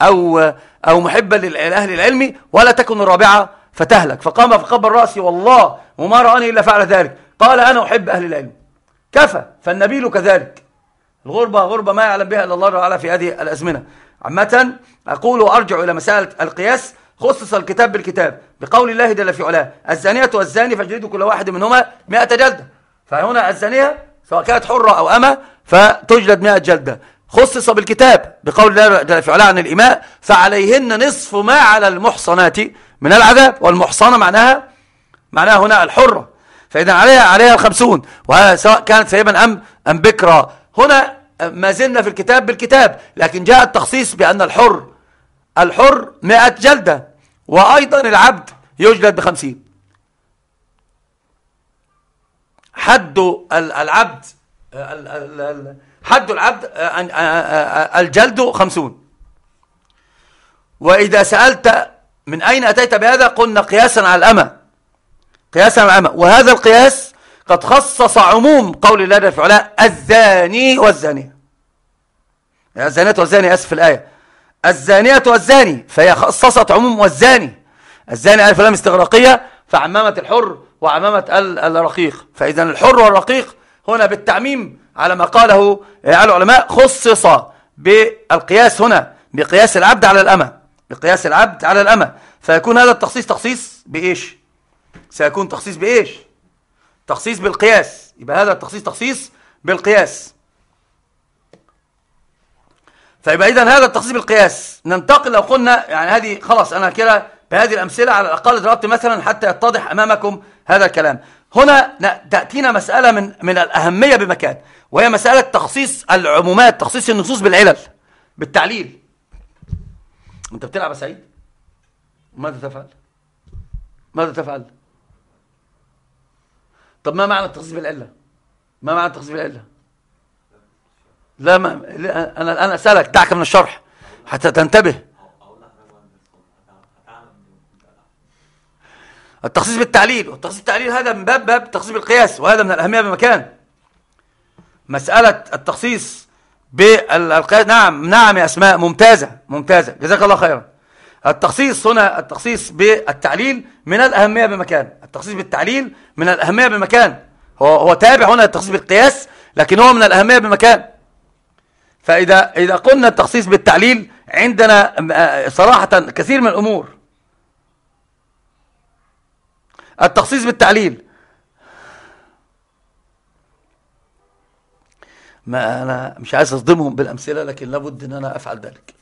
Speaker 1: أو أو محبا لأهل العلم ولا تكن الرابعة فتهلك. فقام فقبل رأسي والله وما رآني إلا فعل ذلك. قال أنا أحب أهل العلم. كفى. فالنبيل كذلك. الغربة غربة ما يعلم بها إلا الله تعالى في هذه الأزمنة. عامة أقول وأرجع إلى مسألة القياس. خصص الكتاب بالكتاب بقول الله جل في علاه الزانية والزاني فاجلدوا كل واحد منهما 100 جلدة. فهنا الزانية سواء كانت حرة أو أمة فتجلد 100 جلدة. خصص بالكتاب بقول الله جل في علاه عن الإماء فعليهن نصف ما على المحصنات من العذاب والمحصنة معناها معناها هنا الحرة. فإذا عليها عليها الخمسون وسواء كانت سيبا أم, أم بكرة. هنا ما زلنا في الكتاب بالكتاب لكن جاء التخصيص بأن الحر الحر مئة جلدة وأيضا العبد يجلد بخمسين. حد العبد حد العبد الجلد خمسون. وإذا سألت من أين أتيت بهذا قلنا قياسا على الأمة. قياسا على الأمة. وهذا القياس قد خصص عموم قول الله جل الزاني والزانية. الزانية والزاني أسف الآية. الزانية والزاني فهي خصصت عموم والزاني. الزاني ألف لام استغراقية فعمامة الحر وعمامة الرقيق. فإذا الحر والرقيق هنا بالتعميم على ما قاله العلماء خصص بالقياس هنا بقياس العبد على الأمة. بقياس العبد على الأمة. فيكون هذا التخصيص تخصيص بإيش؟ سيكون تخصيص بإيش؟ تخصيص بالقياس. يبقى هذا التخصيص تخصيص بالقياس. فيبقى إذا هذا التخصيص بالقياس ننتقل لو قلنا يعني هذه خلاص أنا كده بهذه الأمثلة على الأقل ضربت مثلا حتى يتضح أمامكم هذا الكلام. هنا تأتينا مسألة من من الأهمية بمكان وهي مسألة تخصيص العمومات تخصيص النصوص بالعلل بالتعليل. أنت بتلعب يا سعيد؟ ماذا تفعل؟ ماذا تفعل؟ طب ما معنى التخصيص بالعلة ما معنى التخصيص بالعلة لا ما أنا الآن أسألك دعك من الشرح حتى تنتبه. التخصيص بالتعليل والتخصيص بالتعليل هذا من باب باب تخصيص بالقياس وهذا من الأهمية بمكان. مسألة التخصيص بالقياس نعم نعم يا أسماء ممتازة ممتازة. جزاك الله خيرا. التخصيص هنا التخصيص بالتعليل من الأهمية بمكان. التخصيص بالتعليل من الأهمية بمكان. هو هو تابع هنا التخصيص بالقياس لكن هو من الأهمية بمكان. فإذا إذا قلنا التخصيص بالتعليل عندنا آه، صراحة كثير من الأمور. التخصيص بالتعليل. ما أنا مش عايز أصدمهم بالأمثلة لكن لابد أن أنا أفعل ذلك.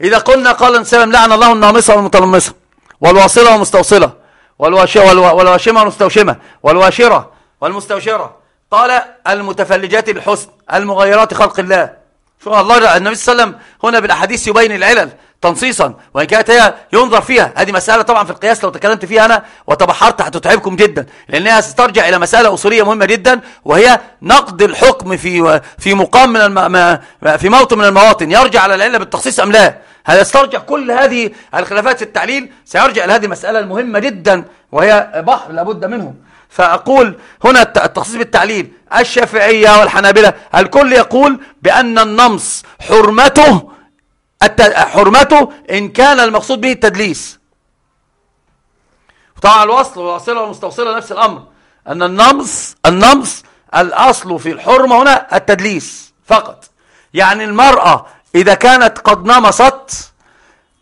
Speaker 1: إذا قلنا قال النبي لعن الله النامصة والمتنمصة والواصلة والمستوصلة والواشمة والمستوشمة والواشرة والمستوشرة. قال المتفلجات بالحسن المغيرات خلق الله. الله؟ النبي صلى الله عليه وسلم هنا بالأحاديث يبين العلل تنصيصا وإن كانت هي ينظر فيها. هذه مسألة طبعا في القياس لو تكلمت فيها أنا وتبحرت هتتعبكم جدا لأنها سترجع إلى مسألة أصولية مهمة جدا وهي نقد الحكم في في مقام من الم... في موطن من المواطن. يرجع على العلة بالتخصيص أم لا؟ هل يسترجع كل هذه الخلافات في التعليل؟ سيرجع إلى هذه المسألة المهمة جدا وهي بحر لابد منه. فأقول هنا التخصيص بالتعليل الشافعية والحنابلة الكل يقول بأن النمص حرمته حرمته إن كان المقصود به التدليس. طبعا الوصل والواصلة والمستوصلة نفس الأمر أن النمص النمص الأصل في الحرمة هنا التدليس فقط. يعني المرأة إذا كانت قد نمصت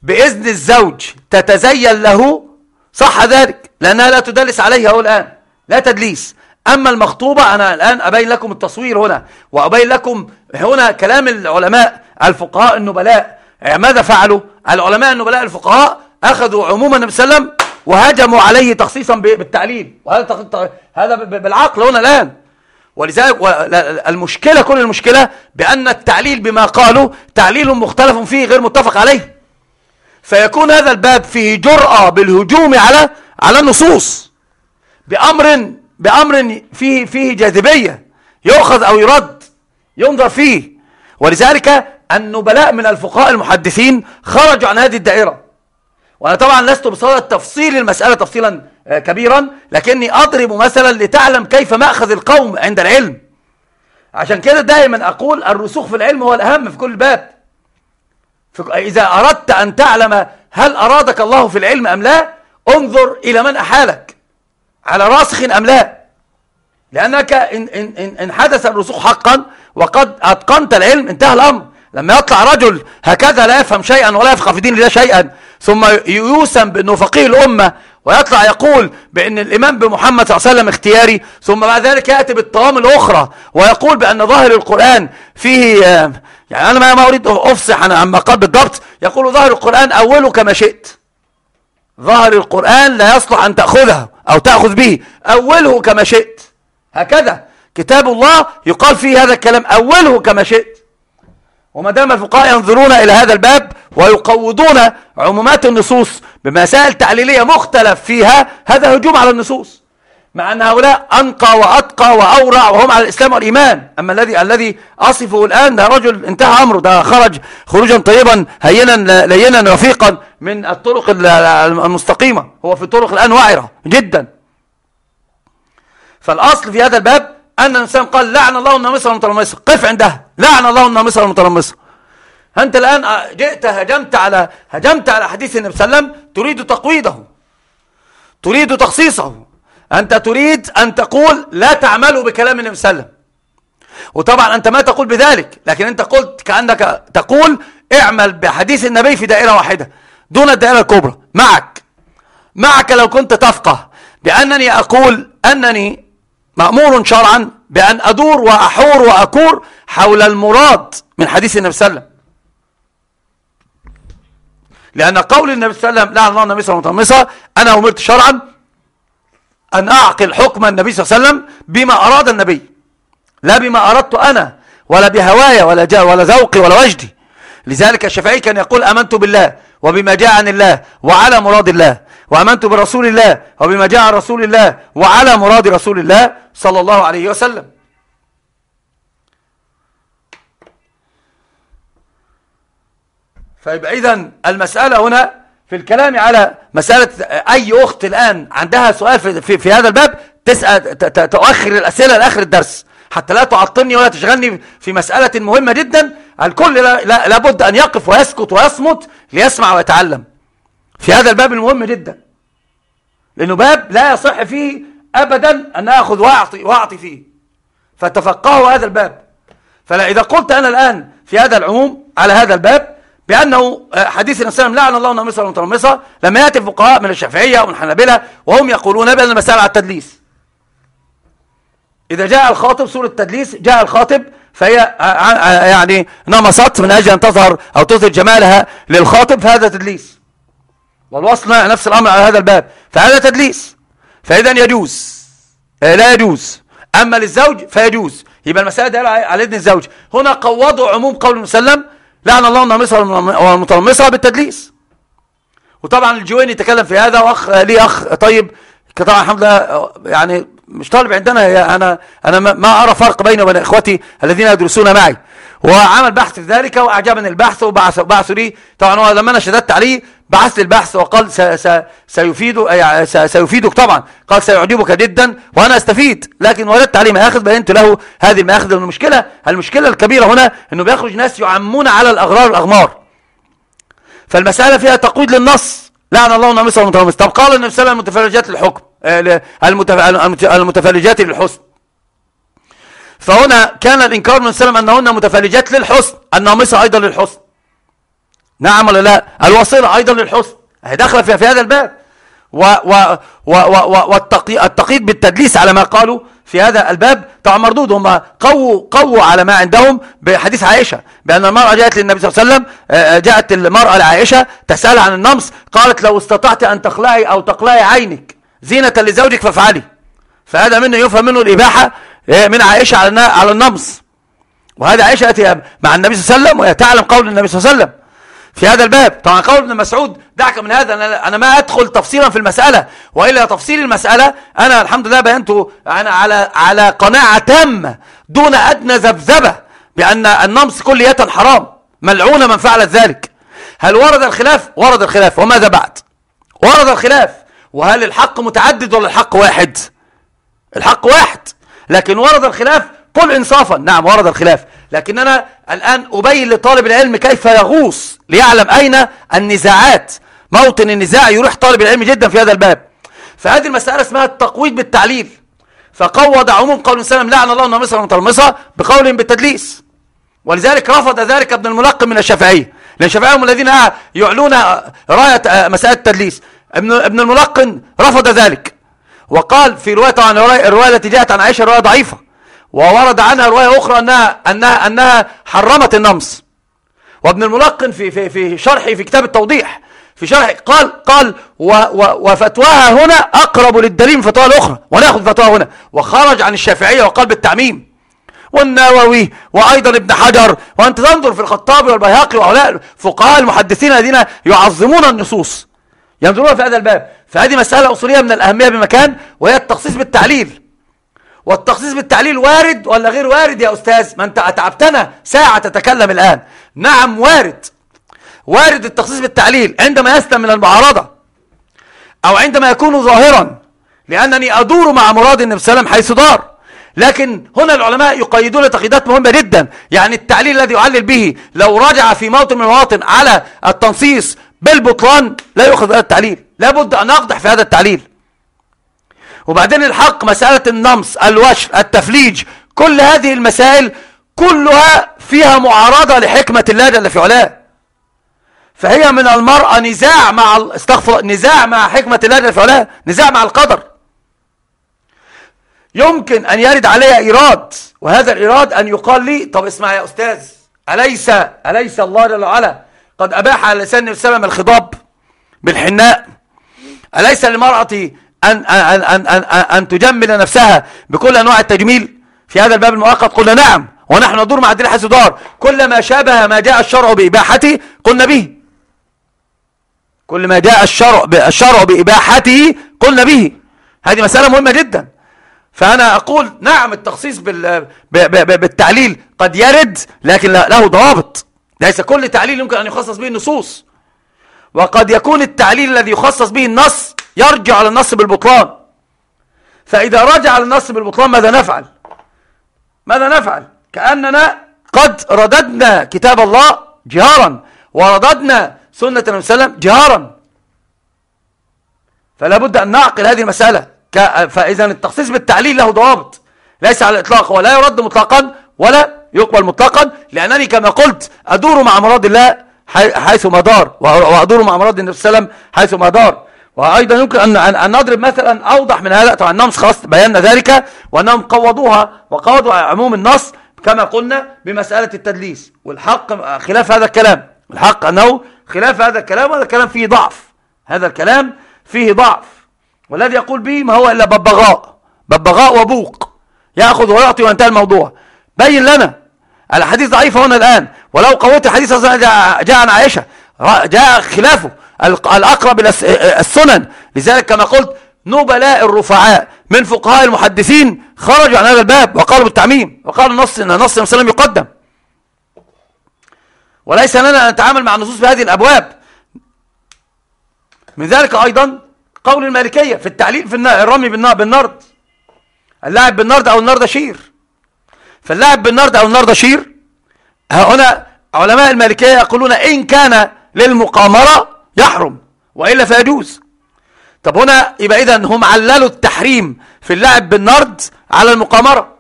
Speaker 1: بإذن الزوج تتزين له صح ذلك؟ لأنها لا تدلس عليه الآن. لا تدليس. أما المخطوبة أنا الآن أبين لكم التصوير هنا وأبين لكم هنا كلام العلماء الفقهاء النبلاء. يعني ماذا فعلوا؟ العلماء النبلاء الفقهاء أخذوا عموم النبي صلى الله عليه وسلم وهجموا عليه تخصيصا بالتعليل. وهذا هذا بالعقل هنا الآن. ولذلك المشكلة كل المشكلة بأن التعليل بما قالوا تعليل مختلف فيه غير متفق عليه. فيكون هذا الباب فيه جرأة بالهجوم على على النصوص. بأمر بأمر فيه فيه جاذبية. يؤخذ أو يرد. ينظر فيه. ولذلك النبلاء من الفقهاء المحدثين خرجوا عن هذه الدائرة. وأنا طبعا لست بصدد تفصيل المسألة تفصيلا آه، كبيرا لكني أضرب مثلا لتعلم كيف مأخذ القوم عند العلم. عشان كده دائما أقول الرسوخ في العلم هو الأهم في كل باب. إذا أردت أن تعلم هل أرادك الله في العلم أم لا انظر إلى من أحالك. على راسخ أم لا؟ لأنك إن, إن, إن, إن حدث الرسوخ حقا وقد أتقنت العلم انتهى الأمر. لما يطلع رجل هكذا لا يفهم شيئا ولا يفقه في دين الله شيئا ثم يوسم بأنه فقيه الأمة ويطلع يقول بأن الإمام بمحمد صلى الله عليه وسلم اختياري ثم بعد ذلك يأتي بالطوام الأخرى ويقول بأن ظاهر القرآن فيه يعني أنا ما أريد أفصح عن قال بالضبط يقول ظاهر القرآن أوله كما شئت. ظاهر القرآن لا يصلح أن تأخذه. أو تأخذ به أوله كما شئت. هكذا. كتاب الله يقال فيه هذا الكلام أوله كما شئت. وما دام الفقهاء ينظرون إلى هذا الباب ويقوضون عمومات النصوص بمسائل تعليلية مختلف فيها هذا هجوم على النصوص. مع أن هؤلاء أنقى وأتقى وأورع وهم على الإسلام والإيمان. أما الذي الذي أصفه الآن ده رجل انتهى أمره. ده خرج خروجا طيبا هينا لينا رفيقا من الطرق المستقيمة. هو في طرق الآن وعرة جدا. فالأصل في هذا الباب أن الإنسان قال لعن الله النامصة والمتنمصة قف عندها لعن الله النامصة والمتنمصة أنت الآن جئت هجمت على هجمت على حديث النبي صلى الله عليه وسلم تريد تقويضه تريد تخصيصه. أنت تريد أن تقول لا تعملوا بكلام النبي صلى الله عليه وسلم وطبعا أنت ما تقول بذلك لكن أنت قلت كأنك تقول اعمل بحديث النبي في دائرة واحدة دون الدائرة الكبرى معك معك لو كنت تفقه بأنني أقول أنني مأمور شرعا بأن أدور وأحور وأكور حول المراد من حديث النبي صلى الله عليه وسلم لأن قول النبي صلى الله عليه وسلم لعن الله النبي صلى الله عليه وسلم أنا أمرت شرعا أن أعقل حكم النبي صلى الله عليه وسلم بما أراد النبي. لا بما أردت أنا ولا بهوايا ولا جاء ولا ذوقي ولا وجدي. لذلك الشافعي كان يقول أمنت بالله وبما جاء عن الله وعلى مراد الله وأمنت برسول الله وبما جاء عن رسول الله وعلى مراد رسول الله صلى الله عليه وسلم. فيبقى إذن المسألة هنا في الكلام على مسألة أي أخت الآن عندها سؤال في, في, في هذا الباب تسأل تؤخر الأسئلة لآخر الدرس. حتى لا تعطلني ولا تشغلني في مسألة مهمة جدا. الكل لا, لا, لابد أن يقف ويسكت ويصمت ليسمع ويتعلم. في هذا الباب المهم جدا. لأنه باب لا يصح فيه أبدا أن أخذ وأعطي, وأعطي فيه. فتفقهوا هذا الباب. فلا إذا قلت أنا الآن في هذا العموم على هذا الباب بأنه آه، حديث النبي صلى الله عليه وسلم لعن الله النمصة والمتنمصة لما يأتي الفقهاء من الشافعية ومن الحنابلة وهم يقولون بأن المسألة على التدليس. إذا جاء الخاطب سورة التدليس جاء الخاطب فهي آه، آه، يعني نمصت من أجل أن تظهر أو تظهر جمالها للخاطب فهذا تدليس. والوصل نفس الأمر على هذا الباب فهذا تدليس. فإذا يجوز لا يجوز. أما للزوج فيجوز. يبقى المسألة دائرة على إذن الزوج. هنا قوضوا عموم قول المسلم لعن الله النامصة والمتنمصة بالتدليس. وطبعا الجويني تكلم في هذا وأخ لي أخ طيب طبعا الحمد لله يعني مش طالب عندنا أنا أنا ما أرى فرق بيني وبين إخوتي الذين يدرسون معي. وعمل بحث في ذلك وأعجبني البحث وبعث بعث لي. طبعا هو لما أنا شددت عليه بعث البحث وقال سيفيدك سيفيدك طبعا. قال سيعجبك جدا وأنا أستفيد لكن وردت عليه مآخذ بينت له هذه المآخذ المشكلة. المشكلة الكبيرة هنا إنه بيخرج ناس يعمون على الأغرار الاغمار فالمسألة فيها تقويد للنص. لعن الله الناموس والمتنمس طب قال النبي صلى الله عليه وسلم المتفرجات للحكم آه، المتفلجات للحسن. فهنا كان الإنكار من سلم أنهن متفلجات للحسن النامصة أيضا للحسن. نعم ولا لا؟ الوصيلة أيضا للحسن. هي داخلة في, هذا الباب. و و و و والتقييد بالتدليس على ما قالوا في هذا الباب طبعا مردود. هم قووا قووا على ما عندهم بحديث عائشة بأن المرأة جاءت للنبي صلى الله عليه وسلم آه، آه، جاءت المرأة لعائشة تسأل عن النمص قالت لو استطعت أن تخلعي أو تقلعي عينك زينة لزوجك فافعلي. فهذا منه يفهم منه الإباحة إيه، من عائشة على على النمص. وهذا يأتي مع النبي صلى الله عليه وسلم وهي تعلم قول النبي صلى الله عليه وسلم. في هذا الباب. طبعا قول ابن مسعود دعك من هذا أنا, ما أدخل تفصيلا في المسألة وإلا تفصيل المسألة أنا الحمد لله بينته أنا على على قناعة تامة دون أدنى ذبذبة بأن النمص كلية حرام ملعون من فعل ذلك. هل ورد الخلاف؟ ورد الخلاف. وماذا بعد؟ ورد الخلاف. وهل الحق متعدد ولا الحق واحد؟ الحق واحد. لكن ورد الخلاف قل انصافا. نعم ورد الخلاف. لكننا الآن أبين لطالب العلم كيف يغوص ليعلم أين النزاعات. موطن النزاع يروح طالب العلم جدا في هذا الباب. فهذه المسألة اسمها التقويد بالتعليل. فقوض عموم قول سلم لعن الله النمصة والمتلمصة بقول بالتدليس. ولذلك رفض ذلك ابن الملقم من الشافعية. لأن الشافعية هم الذين يعلون راية مسألة التدليس. ابن ابن الملقن رفض ذلك. وقال في رواية عن الرواية التي جاءت عن عائشة رواية ضعيفة. وورد عنها رواية أخرى أنها, أنها, أنها حرمت النمس وابن الملقن في, في, في شرحه في كتاب التوضيح في شرح قال قال وفتواها هنا أقرب للدليل من فتواها الأخرى ونأخذ فتواها هنا. وخرج عن الشافعية وقال بالتعميم. والنووي وأيضا ابن حجر وأنت تنظر في الخطابي والبيهقي وهؤلاء فقهاء المحدثين الذين يعظمون النصوص. ينظرون في هذا الباب. فهذه مسألة أصولية من الأهمية بمكان وهي التخصيص بالتعليل. والتخصيص بالتعليل وارد ولا غير وارد يا أستاذ؟ ما أنت أتعبتنا ساعة تتكلم الآن. نعم وارد. وارد التخصيص بالتعليل عندما يسلم من المعارضة أو عندما يكون ظاهرا لأنني أدور مع مراد النبي صلى الله عليه وسلم حيث دار. لكن هنا العلماء يقيدون تقييدات مهمة جدا. يعني التعليل الذي يعلل به لو رجع في موطن من المواطن على التنصيص بالبطلان لا يؤخذ هذا التعليل. لابد أن أقضح في هذا التعليل. وبعدين الحق مسألة النمص الوشر التفليج كل هذه المسائل كلها فيها معارضة لحكمة الله جل في علاه. فهي من المرأة نزاع مع استغفر نزاع مع حكمة الله جل في علاه نزاع مع القدر. يمكن أن يرد عليها إيراد وهذا الإيراد أن يقال لي طب اسمع يا أستاذ أليس أليس الله جل وعلا قد أباح على لسان السلام الخضاب بالحناء؟ أليس للمرأة أن, أن, أن, أن, أن تجمل نفسها بكل أنواع التجميل. في هذا الباب المؤقت قلنا نعم ونحن ندور مع الدين حيث دار كل ما شابه ما جاء الشرع بإباحته قلنا به. كل ما جاء الشرع الشرع بإباحته قلنا به. هذه مسألة مهمة جدا. فأنا أقول نعم التخصيص بالتعليل قد يرد لكن له ضوابط. ليس كل تعليل يمكن أن يخصص به النصوص. وقد يكون التعليل الذي يخصص به النص يرجع على النص بالبطلان فإذا رجع على النص بالبطلان ماذا نفعل؟ ماذا نفعل؟ كأننا قد رددنا كتاب الله جهارا ورددنا سنة النبي صلى الله عليه وسلم جهارا. فلا بد أن نعقل هذه المسألة. فإذا التخصيص بالتعليل له ضوابط. ليس على الإطلاق ولا يرد مطلقا ولا يقبل مطلقا لأنني كما قلت أدور مع مراد الله حيث ما دار وأدور مع مراد النبي صلى الله عليه وسلم حيث ما دار وأيضا يمكن أن, أن نضرب مثلا أوضح من هذا. طبعا النص خلاص بينا ذلك وأنهم قوضوها وقوضوا عموم النص كما قلنا بمسألة التدليس. والحق خلاف هذا الكلام. الحق أنه خلاف هذا الكلام وهذا الكلام فيه ضعف. هذا الكلام فيه ضعف. والذي يقول به ما هو إلا ببغاء. ببغاء وبوق. يأخذ ويعطي وانتهى الموضوع. بين لنا. الحديث ضعيف هنا الآن. ولو قويت الحديث جاء عن عائشة. جاء خلافه. الأقرب إلى السنن. لذلك كما قلت نبلاء الرفعاء من فقهاء المحدثين خرجوا عن هذا الباب وقالوا بالتعميم وقالوا نص إن نص وسلم يقدم. وليس لنا أن نتعامل مع النصوص في هذه الأبواب. من ذلك أيضا قول المالكية في التعليل في الرمي بالنرد. اللاعب بالنرد أو النرد شير. فاللاعب بالنرد أو النرد شير هنا علماء المالكية يقولون إن كان للمقامرة يحرم وإلا فيجوز. طب هنا يبقى إذا هم عللوا التحريم في اللعب بالنرد على المقامرة.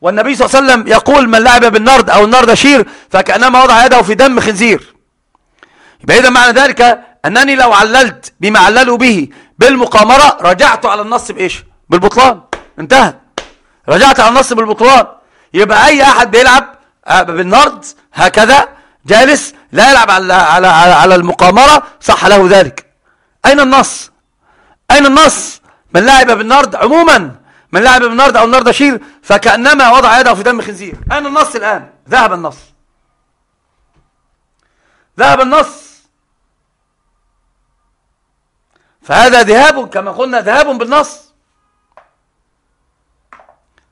Speaker 1: والنبي صلى الله عليه وسلم يقول من لعب بالنرد أو النرد شير فكأنما وضع يده في دم خنزير. يبقى إذا معنى ذلك أنني لو عللت بما عللوا به بالمقامرة رجعت على النص بإيش؟ بالبطلان. انتهى. رجعت على النص بالبطلان. يبقى أي أحد بيلعب آه، بالنرد هكذا جالس لا يلعب على, على, على المقامرة صح له ذلك. أين النص؟ أين النص؟ من لعب بالنرد عموما من لعب بالنرد أو النرد شير فكأنما وضع يده في دم خنزير. أين النص الآن؟ ذهب النص. ذهب النص. فهذا ذهاب كما قلنا ذهاب بالنص.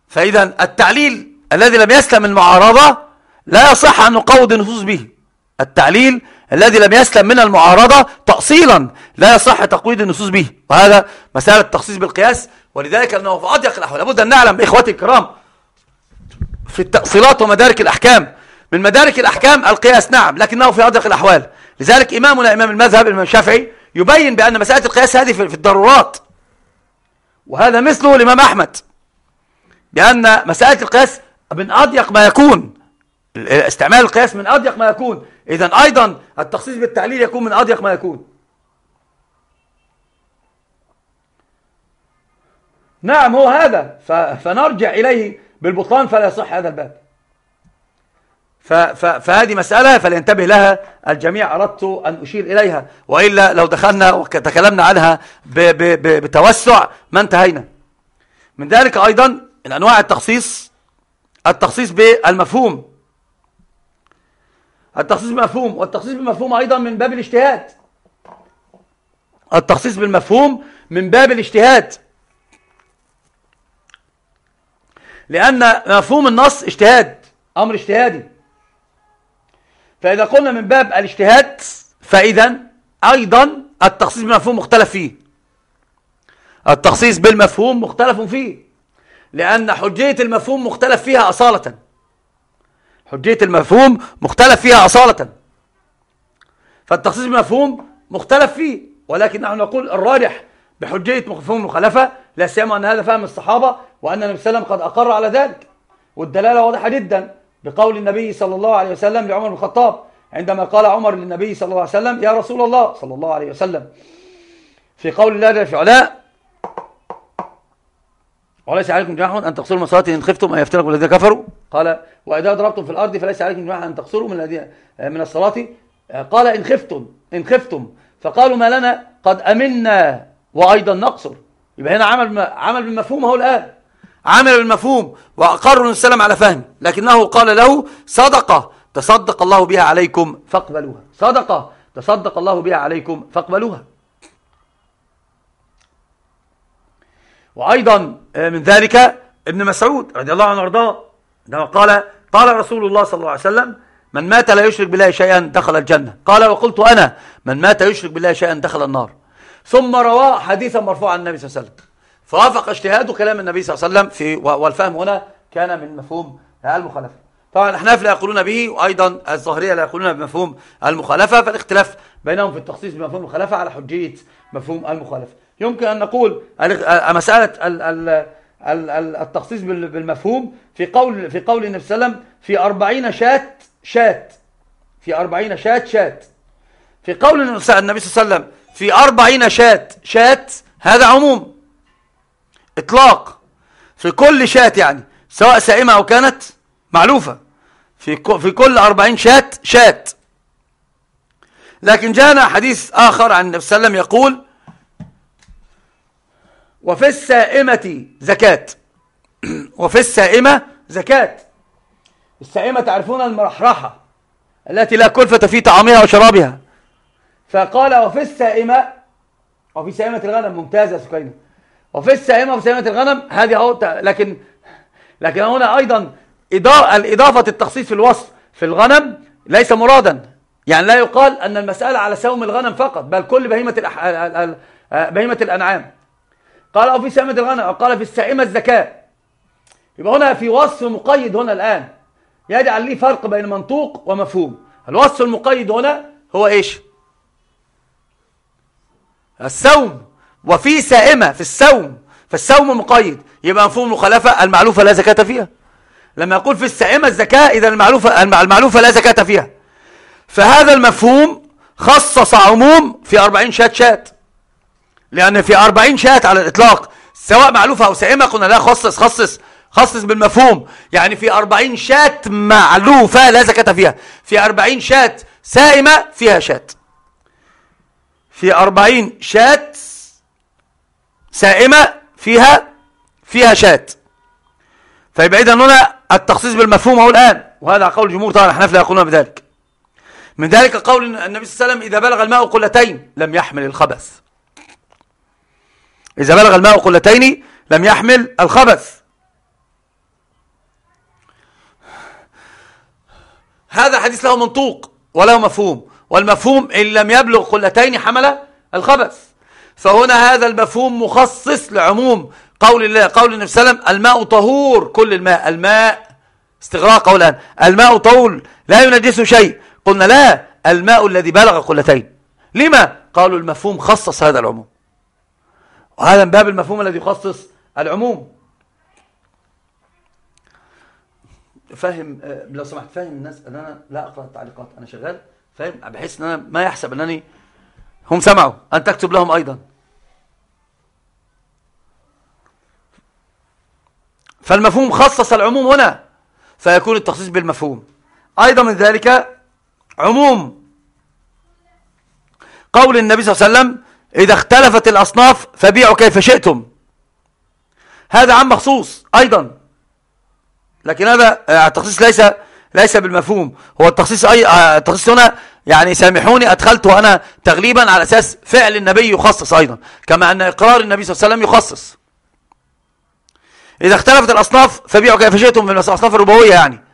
Speaker 1: فإذا التعليل الذي لم يسلم المعارضة لا يصح أن نقوض النصوص به. التعليل الذي لم يسلم من المعارضة تأصيلا لا يصح تقويد النصوص به. وهذا مسألة التخصيص بالقياس ولذلك أنه في أضيق الأحوال لابد أن نعلم إخوتي الكرام في التأصيلات ومدارك الأحكام. من مدارك الأحكام القياس نعم لكنه في أضيق الأحوال. لذلك إمامنا إمام المذهب الإمام الشافعي يبين بأن مسألة القياس هذه في الضرورات. وهذا مثله الإمام أحمد بأن مسألة القياس من أضيق ما يكون. استعمال القياس من أضيق ما يكون. إذا أيضا التخصيص بالتعليل يكون من أضيق ما يكون. نعم هو هذا. فنرجع إليه بالبطلان فلا يصح هذا الباب. فهذه مسألة فلينتبه لها الجميع. أردت أن أشير إليها. وإلا لو دخلنا وتكلمنا عنها بتوسع ما انتهينا. من ذلك أيضا من أنواع التخصيص التخصيص بالمفهوم. التخصيص بالمفهوم والتخصيص بالمفهوم أيضا من باب الاجتهاد. التخصيص بالمفهوم من باب الاجتهاد. لأن مفهوم النص اجتهاد أمر اجتهادي. فإذا قلنا من باب الاجتهاد فإذا أيضا التخصيص بالمفهوم مختلف فيه. التخصيص بالمفهوم مختلف فيه. لأن حجية المفهوم مختلف فيها أصالة. حجية المفهوم مختلف فيها أصالة. فالتخصيص بالمفهوم مختلف فيه ولكن نحن نقول الراجح بحجية مفهوم المخالفة لا سيما أن هذا فهم الصحابة وأن النبي صلى الله عليه وسلم قد أقر على ذلك. والدلالة واضحة جدا بقول النبي صلى الله عليه وسلم لعمر بن الخطاب عندما قال عمر للنبي صلى الله عليه وسلم يا رسول الله صلى الله عليه وسلم. في قول الله جل في علاه وليس عليكم جناح أن تقصروا من صلاة إن خفتم أن يفتنكم الذين كفروا. قال وإذا ضربتم في الأرض فليس عليكم جناح أن تقصروا من من الصلاة. قال إن خفتم إن خفتم. فقالوا ما لنا؟ قد أمنا وأيضا نقصر. يبقى هنا عمل عمل بالمفهوم هو الآن. عمل بالمفهوم وأقر السلام على فهم. لكنه قال له صدقة تصدق الله بها عليكم فاقبلوها. صدقة تصدق الله بها عليكم فاقبلوها. وأيضا آه، من ذلك ابن مسعود رضي الله عنه وأرضاه عندما قال قال رسول الله صلى الله عليه وسلم من مات لا يشرك بالله شيئا دخل الجنة. قال وقلت أنا من مات يشرك بالله شيئا دخل النار. ثم روى حديثا مرفوعا عن النبي صلى الله عليه وسلم. فوافق اجتهاد كلام النبي صلى الله عليه وسلم في والفهم هنا كان من مفهوم المخالفة. طبعا الأحناف لا يقولون به وأيضا الظاهرية لا يقولون بمفهوم المخالفة فالاختلاف بينهم في التخصيص بمفهوم المخالفة على حجية مفهوم المخالفة. يمكن أن نقول مسألة التخصيص بالمفهوم في قول في قول النبي صلى الله عليه وسلم في أربعين شات شات في أربعين شات شات في قول النبي صلى الله عليه وسلم في أربعين شات شات هذا عموم. إطلاق. في كل شات يعني. سواء سائمة أو كانت معلوفة في في كل أربعين شات شات لكن جاءنا حديث آخر عن النبي صلى الله عليه وسلم يقول وفي السائمة زكاة. وفي السائمة زكاة. السائمة تعرفون المرحرحة التي لا كلفة في طعامها وشرابها. فقال وفي السائمة وفي سائمة الغنم ممتازة سكينة. وفي السائمة وفي سائمة الغنم هذه أهو لكن لكن هنا أيضا الإضافة التخصيص في الوصف في الغنم ليس مرادا. يعني لا يقال أن المسألة على سوم الغنم فقط بل كل بهيمة. بهيمة الأنعام. قال أو في سائمة الغنم أو قال في السائمة الزكاة. يبقى هنا في وصف مقيد هنا الآن. يجعل لي فرق بين منطوق ومفهوم. الوصف المقيد هنا هو إيش؟ السوم وفي سائمة في السوم فالسوم مقيد. يبقى مفهوم المخالفة المعلوفة لا زكاة فيها. لما يقول في السائمة الزكاة إذا المعلوفة, المعلوفة لا زكاة فيها. فهذا المفهوم خصص عموم في أربعين شات شات. لأن في أربعين شات على الإطلاق سواء معلوفة أو سائمة قلنا لا خصص خصص خصص بالمفهوم. يعني في أربعين شات معلوفة لا زكاة فيها. في أربعين شات سائمة فيها شات في أربعين شات سائمة فيها فيها شات فيبقى إذن هنا التخصيص بالمفهوم هو الآن وهذا قول الجمهور طبعا لا يقولون بذلك. من ذلك قول النبي صلى الله عليه وسلم إذا بلغ الماء قلتين لم يحمل الخبث. إذا بلغ الماء قلتين لم يحمل الخبث. هذا حديث له منطوق وله مفهوم والمفهوم إن لم يبلغ قلتين حمل الخبث. فهنا هذا المفهوم مخصص لعموم قول الله قول النبي صلى الله عليه وسلم الماء طهور كل الماء الماء استغراق قولان الماء طول لا ينجس شيء. قلنا لا الماء الذي بلغ قلتين. لما؟ قالوا المفهوم خصص هذا العموم. وهذا من باب المفهوم الذي يخصص العموم. فاهم آه، لو سمحت فاهم الناس إن أنا لا أقرأ التعليقات أنا شغال فاهم بحيث إن أنا ما يحسب إنني هم سمعوا أن تكتب لهم أيضا. فالمفهوم خصص العموم هنا فيكون التخصيص بالمفهوم. أيضا من ذلك عموم. قول النبي صلى الله عليه وسلم إذا اختلفت الأصناف فبيعوا كيف شئتم. هذا عام مخصوص أيضا. لكن هذا آه، التخصيص ليس ليس بالمفهوم. هو التخصيص أي آه، التخصيص هنا يعني سامحوني أدخلته أنا تغليبا على أساس فعل النبي يخصص أيضا. كما أن إقرار النبي صلى الله عليه وسلم يخصص. إذا اختلفت الأصناف فبيعوا كيف شئتم من الأصناف الربوية يعني.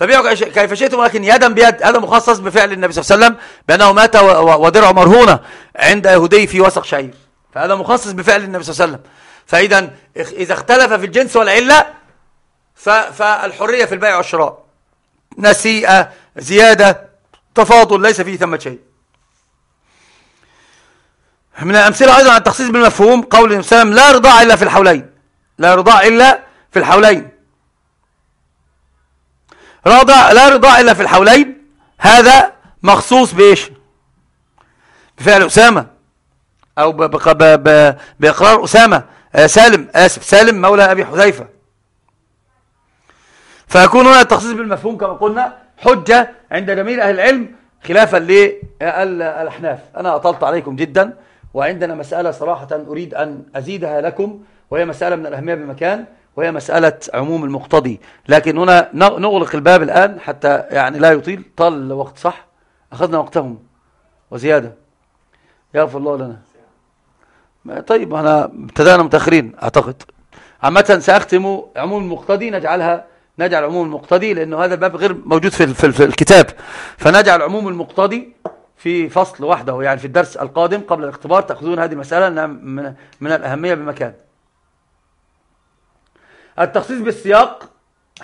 Speaker 1: فبيعوا كيف شئتم ولكن يدا بيد هذا مخصص بفعل النبي صلى الله عليه وسلم بأنه مات ودرع مرهونة عند يهودي في وسق شعير. فهذا مخصص بفعل النبي صلى الله عليه وسلم. فإذا إذا اختلف في الجنس والعلة فالحرية في البيع والشراء. نسيئة زيادة تفاضل ليس فيه ثمة شيء. من الأمثلة أيضا على التخصيص بالمفهوم قول النبي صلى الله عليه وسلم لا رضاع إلا في الحولين. لا رضاع إلا في الحولين. رضع لا رضاع إلا في الحولين. هذا مخصوص بإيش؟ بفعل أسامة. أو بإقرار أسامة. آه، سالم آسف سالم مولى أبي حذيفة. فيكون هنا التخصيص بالمفهوم كما قلنا حجة عند جميع أهل العلم خلافا للأحناف أنا أطلت عليكم جدا وعندنا مسألة صراحة أريد أن أزيدها لكم وهي مسألة من الأهمية بمكان. وهي مسألة عموم المقتضي. لكن هنا نغلق الباب الآن حتى يعني لا يطيل. طال الوقت صح؟ أخذنا وقتهم. وزيادة. يغفر الله لنا. طيب إحنا ابتدأنا متأخرين أعتقد. عامة سأختم عموم المقتضي. نجعلها نجعل عموم المقتضي لأنه هذا الباب غير موجود في, في, في الكتاب. فنجعل عموم المقتضي في فصل وحده يعني في الدرس القادم قبل الاختبار. تأخذون هذه المسألة من, من الأهمية بمكان. التخصيص بالسياق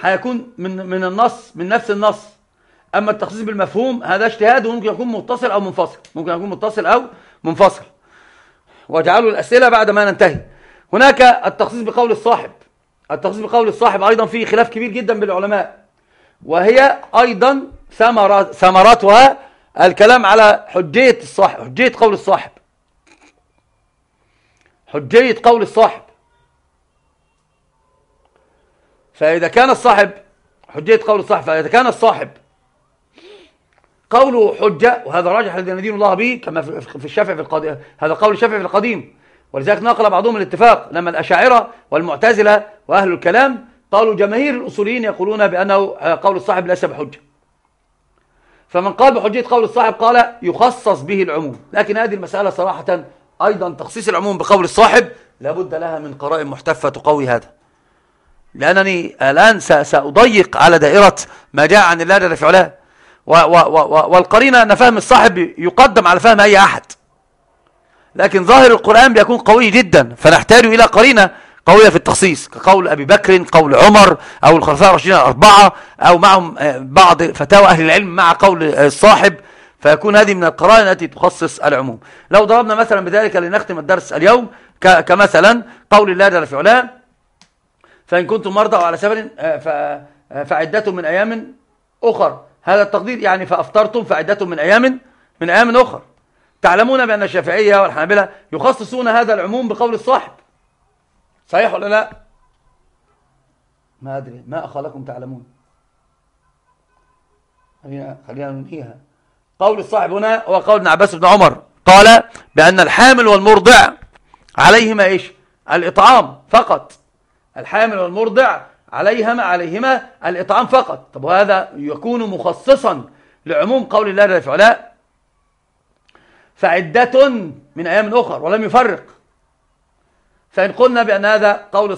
Speaker 1: هيكون من من النص من نفس النص. أما التخصيص بالمفهوم هذا اجتهاد وممكن يكون متصل أو منفصل. ممكن يكون متصل أو منفصل. واجعلوا الأسئلة بعد ما ننتهي. هناك التخصيص بقول الصاحب. التخصيص بقول الصاحب أيضا فيه خلاف كبير جدا بالعلماء. وهي ثمرات ثمراتها الكلام على حجية الصاحب حجية قول الصاحب. حجية قول الصاحب. فإذا كان الصاحب حجية قول الصاحب فإذا كان الصاحب قوله حجة وهذا راجح الذي ندين الله به كما في الشافعي في القديم هذا قول الشافعي في القديم. ولذلك نقل بعضهم الاتفاق لما الأشاعرة والمعتزلة وأهل الكلام قالوا جماهير الأصوليين يقولون بأنه قول الصاحب ليس بحجة. فمن قال بحجية قول الصاحب قال يخصص به العموم. لكن هذه المسألة صراحة أيضا تخصيص العموم بقول الصاحب لابد لها من قرائن محتفة تقوي هذا. لأنني الآن سأضيق على دائرة ما جاء عن الله جل في علاه. والقرينة أن فهم الصاحب يقدم على فهم أي أحد. لكن ظاهر القرآن بيكون قوي جدا. فنحتاج إلى قرينة قوية في التخصيص. كقول أبي بكر قول عمر أو الخلفاء الراشدين الأربعة أو معهم آه، بعض فتاوى أهل العلم مع قول الصاحب. فيكون هذه من القرائن التي تخصص العموم. لو ضربنا مثلا بذلك لنختم الدرس اليوم كمثلا قول الله جل في علاه فإن كنتم مرضى على سفر آه، آه، فعدة من أيام أخر. هذا التقدير يعني فأفطرتم فعدة من أيام من أيام أخر. تعلمون بأن الشافعية والحنابلة يخصصون هذا العموم بقول الصاحب. صحيح ولا لا؟ ما أدري. ما أخلكم تعلمون؟ خلينا, خلينا ننهيها. قول الصاحب هنا هو قول ابن عباس بن عمر. قال بأن الحامل والمرضع عليهما إيش؟ الإطعام فقط. الحامل والمرضع عليهما عليهما الإطعام فقط. طب وهذا يكون مخصصا لعموم قول الله جل وعلا فعدة من أيام أخر ولم يفرق. فإن قلنا بأن هذا قول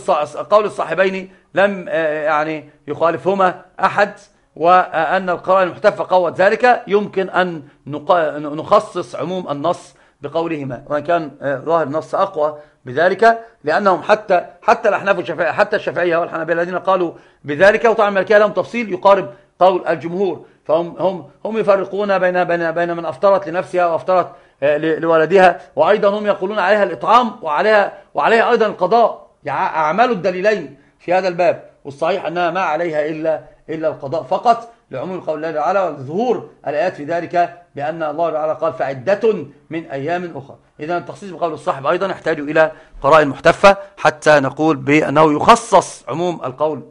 Speaker 1: قول الصاحبين لم آه، يعني يخالفهما أحد وأن القرآن المحتفى قوت ذلك يمكن أن نخصص عموم النص بقولهما وإن كان آه، ظاهر النص أقوى بذلك لأنهم حتى حتى الأحناف والشافعية حتى الشافعية والحنابلة الذين قالوا بذلك وطبعا الملكية لهم تفصيل يقارب قول الجمهور. فهم هم هم يفرقون بين بين بين من أفطرت لنفسها وأفطرت آه، لولدها وأيضا هم يقولون عليها الإطعام وعليها وعليها أيضا القضاء. أعمال الدليلين في هذا الباب والصحيح أنها ما عليها إلا إلا القضاء فقط. لعموم قول الله تعالى وظهور الآيات في ذلك بأن الله تعالى قال فعدة من أيام أخرى. إذا التخصيص بقول الصاحب أيضا يحتاج إلى قرائن محتفة حتى نقول بأنه يخصص عموم القول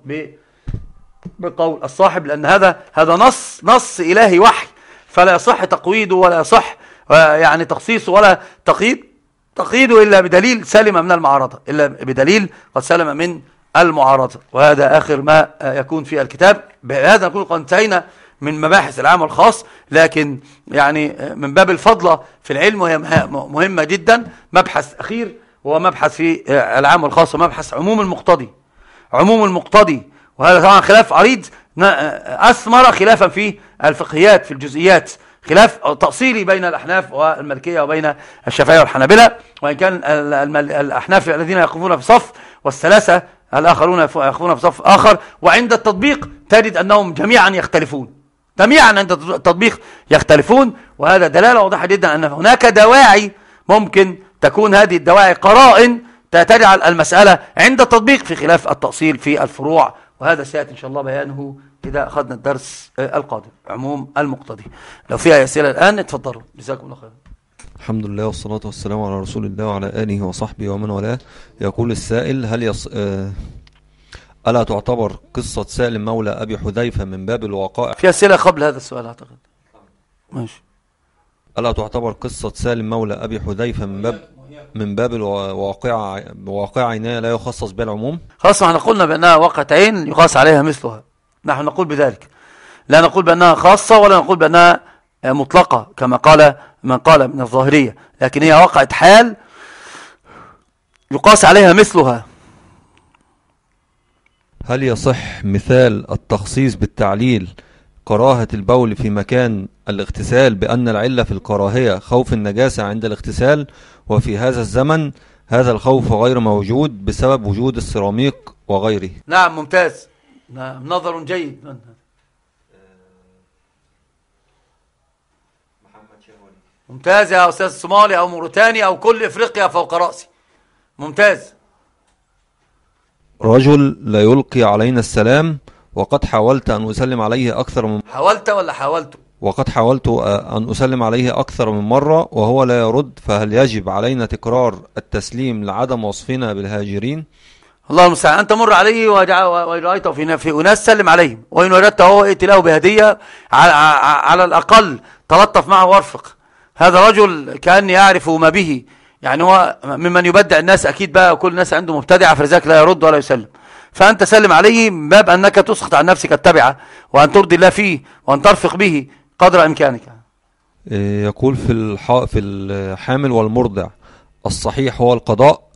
Speaker 1: بقول الصاحب لأن هذا هذا نص نص إلهي وحي. فلا يصح تقويده ولا يصح يعني تخصيصه ولا تقييد تقييده إلا بدليل سلم من المعارضة. إلا بدليل قد سلم من المعارضة. وهذا آخر ما يكون في الكتاب. بهذا نكون قد انتهينا من مباحث العام والخاص لكن يعني من باب الفضلة في العلم وهي مهمة جدا. مبحث أخير هو مبحث في العام والخاص ومبحث عموم المقتضي. عموم المقتضي وهذا طبعا خلاف عريض أثمر خلافا في الفقهيات في الجزئيات. خلاف تأصيلي بين الأحناف والملكية وبين الشافعية والحنابلة. وإن كان الأحناف الذين يقفون في صف والثلاثة الآخرون يقفون في صف آخر وعند التطبيق تجد أنهم جميعا يختلفون. جميعا عند التطبيق يختلفون وهذا دلالة واضحة جدا أن هناك دواعي ممكن تكون هذه الدواعي قرائن تجعل المسألة عند التطبيق في خلاف التأصيل في الفروع. وهذا سيأتي إن شاء الله بيانه إذا أخذنا الدرس القادم عموم المقتضي. لو فيها أسئلة الآن اتفضلوا. جزاكم الله خير
Speaker 2: الحمد لله والصلاة والسلام على رسول الله وعلى آله وصحبه ومن والاه. يقول السائل هل يص... آه... ألا تعتبر قصة سالم مولى أبي حذيفة من باب الوقائع؟
Speaker 1: في أسئلة قبل هذا السؤال أعتقد. ماشي.
Speaker 2: ألا تعتبر قصة سالم مولى أبي حذيفة من باب من باب الواقع واقع عينية لا يخصص بها العموم
Speaker 1: خلاص إحنا قلنا بأنها واقعة عين يقاس عليها مثلها. نحن نقول بذلك. لا نقول بأنها خاصة ولا نقول بأنها مطلقة كما قال من قال من الظاهرية لكن هي وقعت حال يقاس عليها مثلها.
Speaker 2: هل يصح مثال التخصيص بالتعليل كراهة البول في مكان الاغتسال بأن العلة في الكراهية خوف النجاسة عند الاغتسال؟ وفي هذا الزمن هذا الخوف غير موجود بسبب وجود السيراميك وغيره.
Speaker 1: نعم ممتاز. نعم نظر جيد. ممتاز يا أستاذ صومالي أو موريتاني أو كل إفريقيا فوق رأسي. ممتاز.
Speaker 2: رجل لا يلقي علينا السلام وقد حاولت أن أسلم عليه أكثر من
Speaker 1: حاولت ولا حاولت؟
Speaker 2: وقد حاولت أن أسلم عليه أكثر من مرة وهو لا يرد فهل يجب علينا تكرار التسليم لعدم وصفنا بالهاجرين؟
Speaker 1: الله المستعان أنت مر عليه وإن رأيته في, في أناس سلم عليهم وإن وجدته هو ائت له بهدية على, على الأقل تلطف معه وارفق. هذا رجل كأني أعرف ما به. يعني هو ممن يبدع الناس أكيد بقى كل الناس عنده مبتدعة فلذلك لا يرد ولا يسلم. فأنت سلم عليه من باب أنك تسقط عن نفسك التبعة وأن ترضي الله فيه وأن ترفق به قدر إمكانك.
Speaker 2: إيه، يقول في الح... في الحامل والمرضع الصحيح هو القضاء؟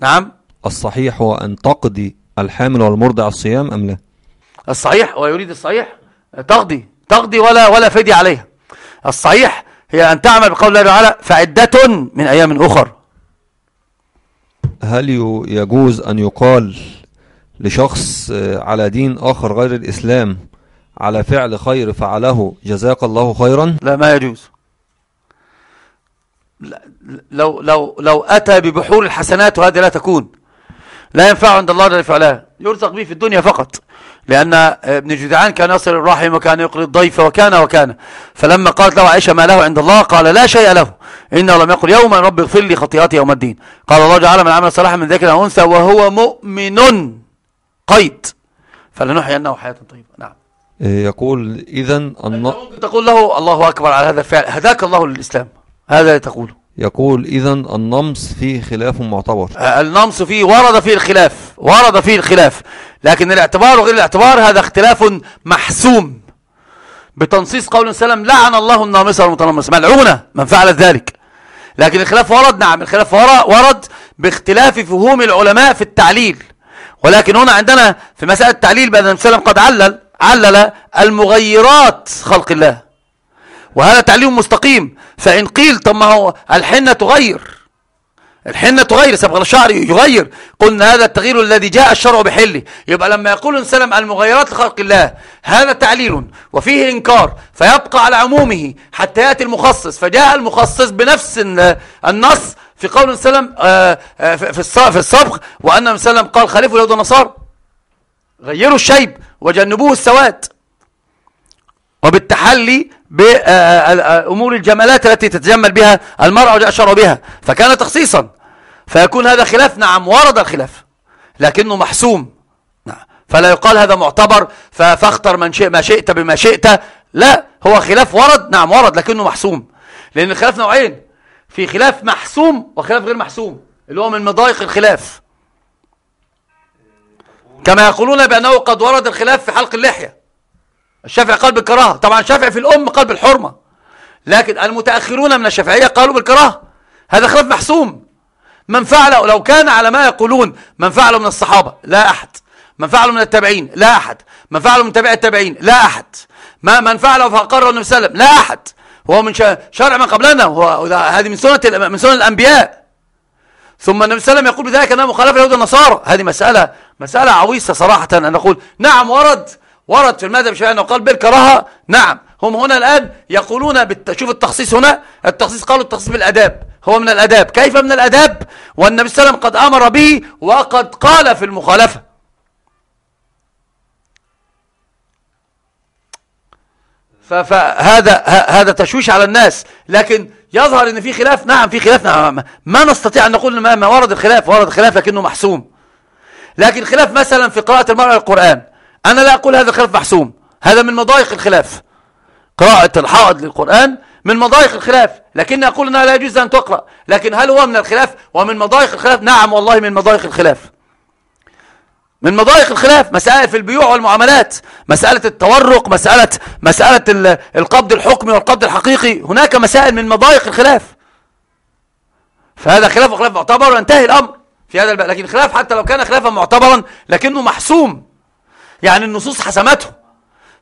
Speaker 1: نعم.
Speaker 2: الصحيح هو أن تقضي الحامل والمرضع الصيام أم لا؟
Speaker 1: الصحيح ويريد الصحيح؟ تقضي تقضي ولا ولا فدي عليها. الصحيح هي أن تعمل بقول الله تعالى فعدة من أيام أخر.
Speaker 2: هل يجوز أن يقال لشخص آه، على دين آخر غير الإسلام على فعل خير فعله جزاك الله خيرا؟
Speaker 1: لا ما يجوز. لو لو لو أتى ببحور الحسنات وهذه لا تكون. لا ينفع عند الله جل فعلها يرزق به في الدنيا فقط. لأن ابن جدعان كان يصل الرحم وكان يقري الضيف وكان وكان. فلما قالت له عائشة ما له عند الله؟ قال لا شيء له. إنه لم يقل يوما رب اغفر لي خطيئتي يوم الدين. قال الله تعالى من عمل صالحا من ذكر أو أنثى وهو مؤمن. قيد. فلنحيينه حياة طيبة. نعم.
Speaker 2: إيه، يقول إذا الن...
Speaker 1: تقول له الله أكبر على هذا الفعل. هداك الله للإسلام. هذا تقوله.
Speaker 2: يقول إذا النمص فيه خلاف معتبر.
Speaker 1: النمص فيه ورد فيه الخلاف ورد فيه الخلاف لكن الاعتبار وغير الاعتبار هذا اختلاف محسوم. بتنصيص قول سلم لعن الله النامصة والمتنمصة ملعونة من فعل ذلك. لكن الخلاف ورد نعم الخلاف ور- ورد باختلاف فهوم العلماء في التعليل. ولكن هنا عندنا في مسألة التعليل بأن النبي قد علل علل المغيرات خلق الله. وهذا تعليم مستقيم. فإن قيل طب ما هو الحنة تغير. الحنة تغير صبغ الشعر يغير. قلنا هذا التغيير الذي جاء الشرع بحله. يبقى لما يقول السلام المغيرات لخلق الله هذا تعليل وفيه إنكار فيبقى على عمومه حتى يأتي المخصص. فجاء المخصص بنفس ال- النص في قول السلام آه، آه، في الصبغ وأن السلام قال خالفوا اليهود والنصارى غيروا الشيب وجنبوه السواد. وبالتحلي بأمور الجمالات التي تتجمل بها المرأة الشرع بها فكان تخصيصا. فيكون هذا خلاف نعم ورد الخلاف لكنه محسوم. نعم. فلا يقال هذا معتبر فاختر من شئ ما شئت بما شئت. لا هو خلاف ورد نعم ورد لكنه محسوم. لأن الخلاف نوعين في خلاف محسوم وخلاف غير محسوم اللي هو من مضايق الخلاف. كما يقولون بأنه قد ورد الخلاف في حلق اللحية. الشافعي قال بالكراهة. طبعا الشافعي في الأم قال بالحرمة. لكن المتأخرون من الشافعية قالوا بالكراهة. هذا خلاف محسوم. من فعل لو كان على ما يقولون من فعله من الصحابة لا أحد. من فعله من التابعين لا أحد. من فعله من تابع التابعين لا أحد. ما من فعله فقرر النبي صلى الله عليه وسلم لا أحد. هو من شرع من قبلنا. هو هذه من سنة من سنن الأنبياء. ثم النبي صلى الله عليه وسلم يقول بذلك انها مخالفه لليهود والنصارى. هذه مساله مسألة عويصة صراحة. ان نقول نعم ورد. ورد في المذهب الشافعي أنه قال بالكراهة نعم. هم هنا الآن يقولون بالت... شوف التخصيص هنا التخصيص قالوا التخصيص بالآداب. هو من الآداب. كيف من الآداب؟ والنبي صلى الله عليه وسلم قد آمر به وقد قال في المخالفة. ف- فهذا هذا تشويش على الناس. لكن يظهر إن في خلاف نعم في خلاف نعم ما- ما نستطيع أن نقول ما, ما ورد الخلاف. ورد الخلاف لكنه محسوم. لكن خلاف مثلا في قراءة المرأة للقرآن. أنا لا أقول هذا الخلاف محسوم هذا من مضايق الخلاف. قراءة الحائض للقرآن من مضايق الخلاف. لكن أقول إنها لا يجوز أن تقرأ. لكن هل هو من الخلاف؟ ومن مضايق الخلاف؟ نعم والله من مضايق الخلاف. من مضايق الخلاف مسائل في البيوع والمعاملات مسألة التورق مسألة مسألة ال- القبض الحكمي والقبض الحقيقي. هناك مسائل من مضايق الخلاف. فهذا خلاف وخلاف معتبر وينتهي الأمر في هذا الباب لكن خلاف حتى لو كان خلافا معتبرا لكنه محسوم. يعني النصوص حسمته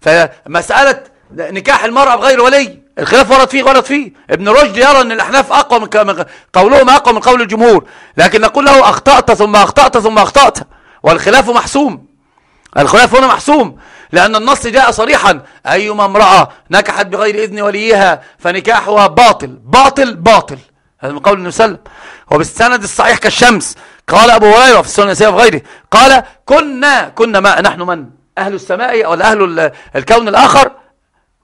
Speaker 1: فمسألة نكاح المرأة بغير ولي الخلاف ورد فيه ورد فيه. ابن رشد يرى أن الأحناف أقوى من قولهم أقوى من قول الجمهور. لكن نقول له أخطأت ثم أخطأت ثم أخطأت. والخلاف محسوم. الخلاف هنا محسوم. لأن النص جاء صريحا. أيما امرأة نكحت بغير إذن وليها فنكاحها باطل. باطل باطل. هذا من قول النبي صلى الله عليه وسلم. وبالسند الصحيح كالشمس. قال أبو هريرة في السنة النسائية وغيره قال كنا كنا ما نحن من؟ أهل السماء ولا أهل ال- الكون الآخر؟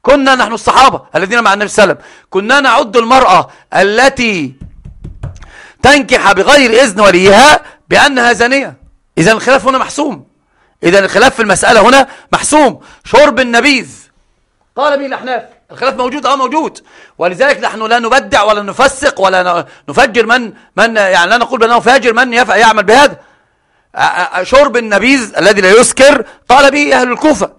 Speaker 1: كنا نحن الصحابة الذين مع النبي صلى الله عليه وسلم. كنا نعد المرأة التي تنكح بغير إذن وليها بأنها زانية. إذا الخلاف هنا محسوم. إذا الخلاف في المسألة هنا محسوم. شرب النبيذ. قال به الأحناف. الخلاف موجود آه موجود. ولذلك نحن لا نبدع ولا نفسق ولا نفجر من من يعني لا نقول بأنه فاجر من يعمل بهذا. شرب النبيذ الذي لا يسكر قال به أهل الكوفة.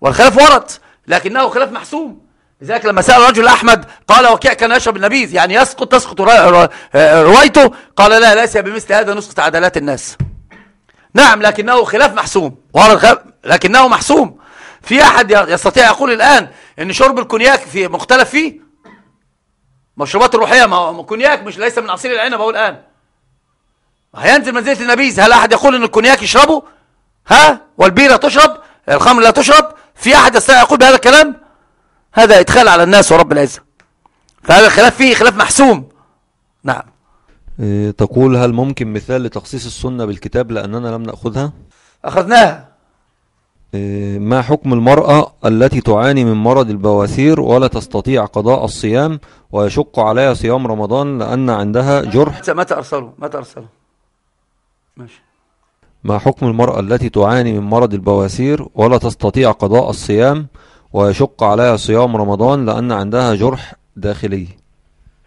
Speaker 1: والخلاف ورد لكنه خلاف محسوم. لذلك لما سأل رجل أحمد قال وكيع كان يشرب النبيذ؟ يعني يسقط تسقط روايته؟ قال لا ليس بمثل هذا نسقط عدالات الناس. نعم لكنه خلاف محسوم. لكنه محسوم. في أحد يستطيع يقول الآن أن شرب الكونياك في مختلف فيه؟ مشروبات الروحية ما كونياك مش ليس من عصير العنب أهو الآن. هينزل منزلة النبيذ. هل أحد يقول أن الكونياك يشربه؟ ها؟ والبيرة تشرب؟ الخمر لا تشرب؟ في أحد يستطيع يقول بهذا الكلام؟ هذا إدخال على الناس ورب العزة. فهذا الخلاف فيه خلاف محسوم. نعم.
Speaker 2: إيه، تقول هل ممكن مثال لتخصيص السنة بالكتاب لأننا لم نأخذها؟
Speaker 1: أخذناها.
Speaker 2: ما حكم المرأة التي تعاني من مرض البواسير ولا تستطيع قضاء الصيام ويشق عليها صيام رمضان لأن عندها جرح؟
Speaker 1: متى أرسلوا متى أرسلوا
Speaker 2: ماشي. ما حكم المرأة التي تعاني من مرض البواسير ولا تستطيع قضاء الصيام ويشق عليها صيام رمضان لأن عندها جرح داخلي؟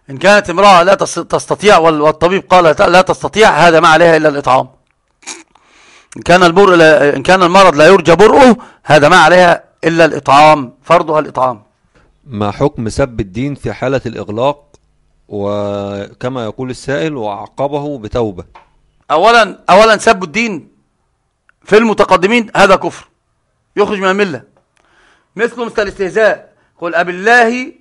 Speaker 1: إن كانت امرأة لا تستطيع والطبيب قال لا تستطيع هذا ما عليها إلا الإطعام. إن كان, البر إن كان المرض لا يرجى برؤه هذا ما عليها إلا الإطعام فرضها الإطعام.
Speaker 2: ما حكم سب الدين في حالة الإغلاق؟ وكما يقول السائل وعقبه بتوبة.
Speaker 1: أولا, أولا سب الدين في المتقدمين هذا كفر. يخرج من الملة. مثل مثل الاستهزاء. قل أب الله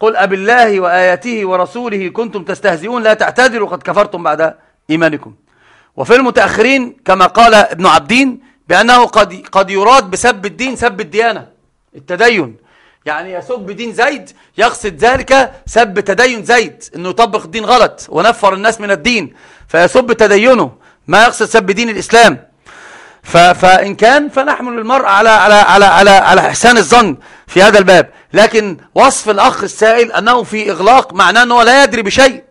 Speaker 1: قل أب الله وآياته ورسوله كنتم تستهزئون لا تعتذروا قد كفرتم بعد إيمانكم. وفي المتأخرين كما قال ابن عبدين بأنه قد, قد يراد بسب الدين سب الديانة التدين. يعني يسب دين زيد يقصد ذلك سب تدين زيد إنه يطبق الدين غلط ونفر الناس من الدين فيسب تدينه ما يقصد سب دين الإسلام. فإن كان فنحمل المرء على على على على على إحسان الظن في هذا الباب. لكن وصف الأخ السائل أنه في إغلاق معناه أنه لا يدري بشيء.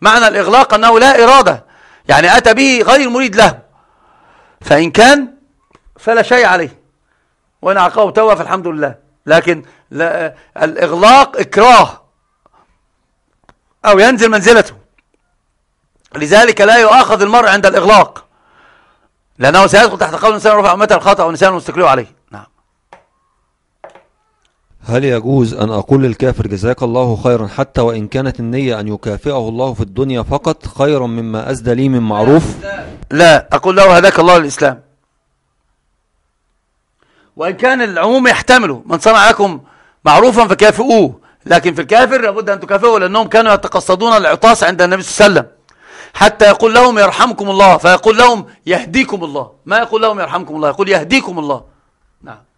Speaker 1: معنى الإغلاق أنه لا إرادة. يعني أتى به غير مريد له. فإن كان فلا شيء عليه. وإن عقاه توى فالحمد لله. لكن لا الإغلاق إكراه. أو ينزل منزلته. لذلك لا يؤاخذ المرء عند الإغلاق. لأنه سيدخل تحت قول الإنسان رفع أمته الخطأ والإنسان مستقلوا عليه.
Speaker 2: هل يجوز أن أقول للكافر جزاك الله خيرا حتى وإن كانت النية أن يكافئه الله في الدنيا فقط خيرا مما أزدى لي من معروف؟
Speaker 1: لا أقول له هداك الله للإسلام. وإن كان العموم يحتمله من صنع لكم معروفا فكافئوه. لكن في الكافر لابد أن تكافئه لأنهم كانوا يتقصدون العطاس عند النبي صلى الله عليه وسلم. حتى يقول لهم يرحمكم الله فيقول لهم يهديكم الله. ما يقول لهم يرحمكم الله يقول يهديكم الله. نعم.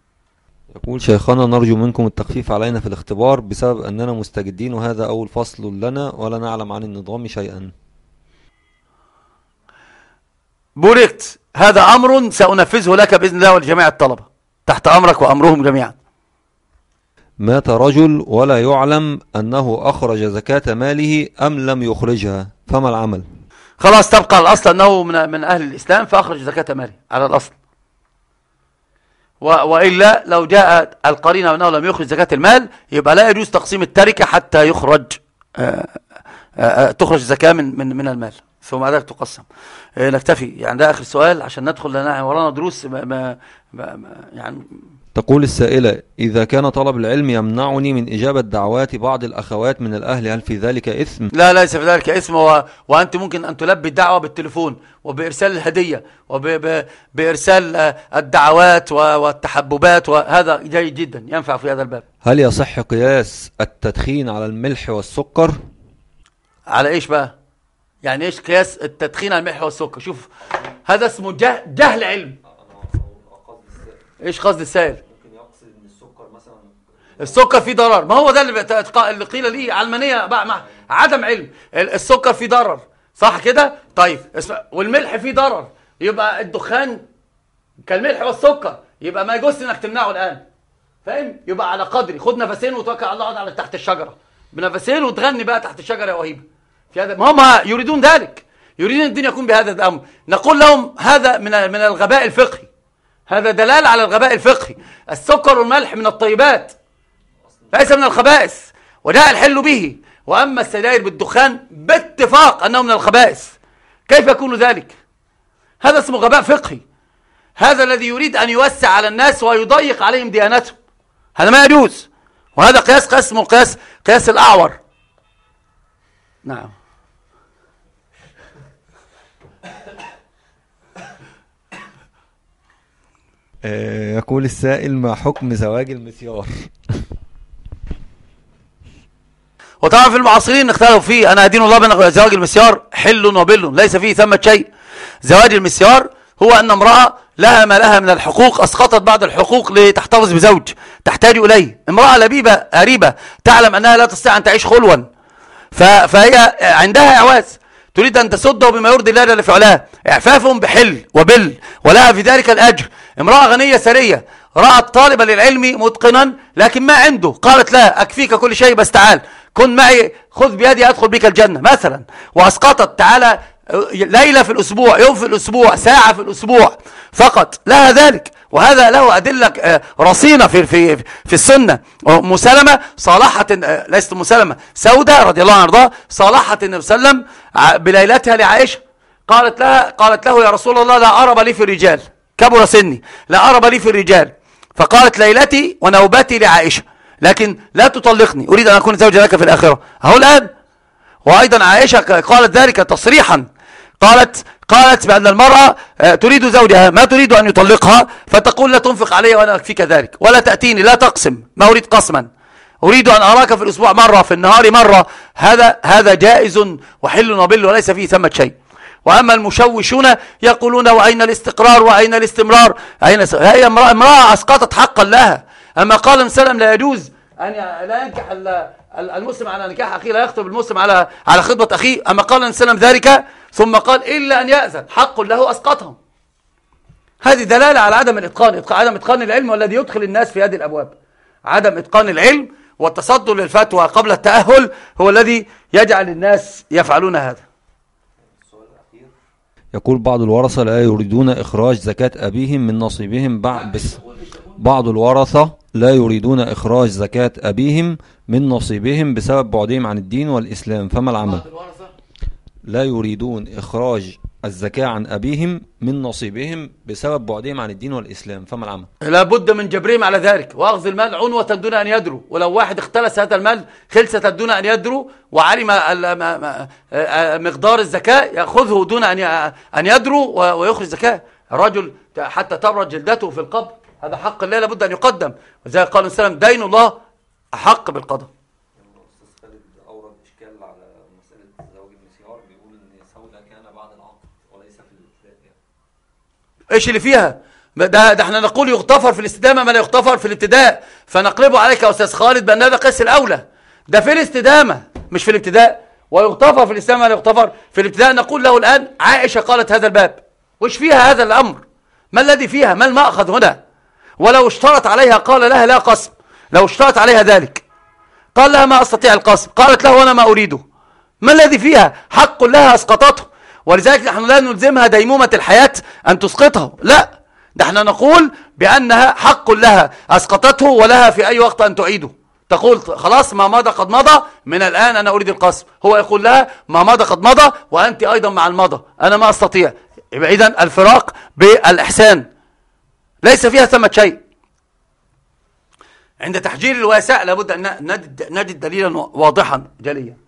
Speaker 2: يقول شيخنا نرجو منكم التخفيف علينا في الاختبار بسبب أننا مستجدين وهذا أول فصل لنا ولا نعلم عن النظام شيئا.
Speaker 1: بوركت هذا أمر سأنفذه لك بإذن الله ولجميع الطلبة. تحت أمرك وأمرهم جميعا.
Speaker 2: مات رجل ولا يعلم أنه أخرج زكاة ماله أم لم يخرجها. فما العمل؟
Speaker 1: خلاص تبقى الأصل أنه من, من أهل الإسلام فأخرج زكاة ماله على الأصل. وإلا لو جاء القرينة أنه لم يخرج زكاة المال يبقى لا يجوز تقسيم التركة حتى يخرج آآ آآ تخرج زكاة من, من, من المال. ثم ذلك تقسم. نكتفي. يعني ده آخر سؤال عشان ندخل لنا ورانا دروس ما ما ما يعني
Speaker 2: تقول السائلة إذا كان طلب العلم يمنعني من إجابة دعوات بعض الأخوات من الأهل هل في ذلك إثم؟
Speaker 1: لا ليس في ذلك إثم و... وأنت ممكن أن تلبي الدعوة بالتليفون وبإرسال الهدية وبإرسال الدعوات والتحببات وهذا جيد جدا ينفع في هذا الباب
Speaker 2: هل يصح قياس التدخين على الملح والسكر؟
Speaker 1: على إيش بقى؟ يعني إيش قياس التدخين على الملح والسكر؟ شوف هذا اسمه جهل علم إيش قصد السائل؟ ممكن يقصد إن السكر مثلا السكر فيه ضرر. ما هو ده اللي, قيل ليه علمانية مع عدم علم. السكر فيه ضرر. صح كده؟ طيب والملح فيه ضرر. يبقى الدخان كالملح والسكر يبقى ما يجوز إنك تمنعه الآن. فاهم؟ يبقى على قدري. خد نفسين وتوكل على الله اقعد على تحت الشجرة. بنفسين وتغني بقى تحت الشجرة يا وهيب. في هذا ما هم يريدون ذلك. يريدون الدين يكون بهذا الأمر. نقول لهم هذا من من الغباء الفقهي. هذا دلال على الغباء الفقهي. السكر والملح من الطيبات ليس من الخبائث وجاء الحل به. وأما السجاير بالدخان باتفاق أنه من الخبائث. كيف يكون ذلك؟ هذا اسمه غباء فقهي. هذا الذي يريد أن يوسع على الناس ويضيق عليهم ديانتهم. هذا ما يجوز. وهذا قياس قياس اسمه قياس قياس الأعور. نعم.
Speaker 2: يقول السائل ما حكم زواج المسيار؟
Speaker 1: وطبعا في المعاصرين اختلفوا فيه. أنا أدين الله بان زواج المسيار حل وبل. ليس فيه ثمة شيء. زواج المسيار هو أن امرأة لها ما لها من الحقوق أسقطت بعض الحقوق لتحتفظ بزوج تحتاج إليه. امرأة لبيبة قريبة تعلم أنها لا تستطيع أن تعيش خلوا. فهي عندها إعواز. تريد أن تسده بما يرضي الله جل إعفافهم بحل وبل ولها في ذلك الأجر. امرأة غنية سرية رأت طالبا للعلم متقنا لكن ما عنده. قالت لا أكفيك كل شيء بس تعال. كن معي خذ بيدي أدخل بك الجنة. مثلا وأسقطت تعالى ليلة في الأسبوع يوم في الأسبوع ساعة في الأسبوع. فقط لها ذلك. وهذا له أدلة آه، رصينة في في في السنة. مسلمة صالحة آه، ليست مسلمة سودة رضي الله عنها صالحت النبي صلى الله عليه وسلم بليلتها لعائشة. قالت لها قالت له يا رسول الله لا أرب لي في الرجال. كبر سني. لا أرب لي في الرجال. فقالت ليلتي ونوبتي لعائشة. لكن لا تطلقني. أريد أن أكون زوجة لك في الآخرة. أهو الآن. وأيضا عائشة قالت ذلك تصريحا. قالت قالت بأن المرأة آه، تريد زوجها. ما تريد أن يطلقها؟ فتقول لا تنفق علي وأنا أكفيك ذلك. ولا تأتيني. لا تقسم. ما أريد قسما. أريد أن أراك في الأسبوع مرة في النهار مرة. هذا هذا جائز وحل وبل وليس فيه ثمة شيء. وأما المشوشون يقولون وأين الاستقرار وأين الاستمرار؟ أين هي امرأة, امرأة أسقطت حقا لها. أما قال سلم لا يجوز أن لا ينكح المسلم على نكاح أخيه لا يخطب المسلم على على خطبة أخيه. أما قال سلم ذلك ثم قال إلا أن يأذن. حق له أسقطهم. هذه دلالة على عدم الإتقان. عدم إتقان العلم والذي يدخل الناس في هذه الأبواب. عدم إتقان العلم والتصدر للفتوى قبل التأهل هو الذي يجعل الناس يفعلون هذا.
Speaker 2: يقول بعض الورثة لا يريدون إخراج زكاة أبيهم من نصيبهم بعد بس بعض الورثة لا يريدون إخراج زكاة أبيهم من نصيبهم بسبب بعدهم عن الدين والإسلام. فما العمل؟ لا يريدون إخراج الزكاة عن أبيهم من نصيبهم بسبب بعدهم عن الدين والإسلام. فما العمل؟
Speaker 1: لا بد من جبرهم على ذلك. وأخذ المال عنوة دون أن يدروا ولو واحد اختلس هذا المال خلسة دون أن يدروا وعلم مقدار الزكاة يأخذه دون أن يدروا ويخرج الزكاة الرجل حتى تبرد جلدته في القبر. هذا حق الله لابد أن يقدم. وزي قال السلام دين الله أحق بالقضاء إيش اللي فيها؟ ده, ده إحنا نقول يغتفر في الاستدامة ما لا يغتفر في الابتداء. فنقلبه عليك يا أستاذ خالد بأن هذا قيس الأولى. ده في الاستدامة مش في الابتداء. ويغتفر في الاستدامة ما لا يغتفر في الابتداء. نقول له الآن عائشة قالت هذا الباب. وش فيها هذا الأمر؟ ما الذي فيها؟ ما المأخذ هنا؟ ولو اشترط عليها قال لها لا قسم. لو اشترط عليها ذلك. قال لها ما أستطيع القسم. قالت له أنا ما أريده. ما الذي فيها؟ حق لها أسقطته. ولذلك نحن لا نلزمها ديمومة الحياة أن تسقطه. لا. نحن نقول بأنها حق لها أسقطته ولها في أي وقت أن تعيده. تقول خلاص ما مضى قد مضى من الآن أنا أريد القسم. هو يقول لها ما مضى قد مضى وأنت أيضا مع المضى. أنا ما أستطيع. إذا الفراق بالإحسان. ليس فيها ثمة شيء. عند تحجير الواسع لابد أن نجد دليلا واضحا جليا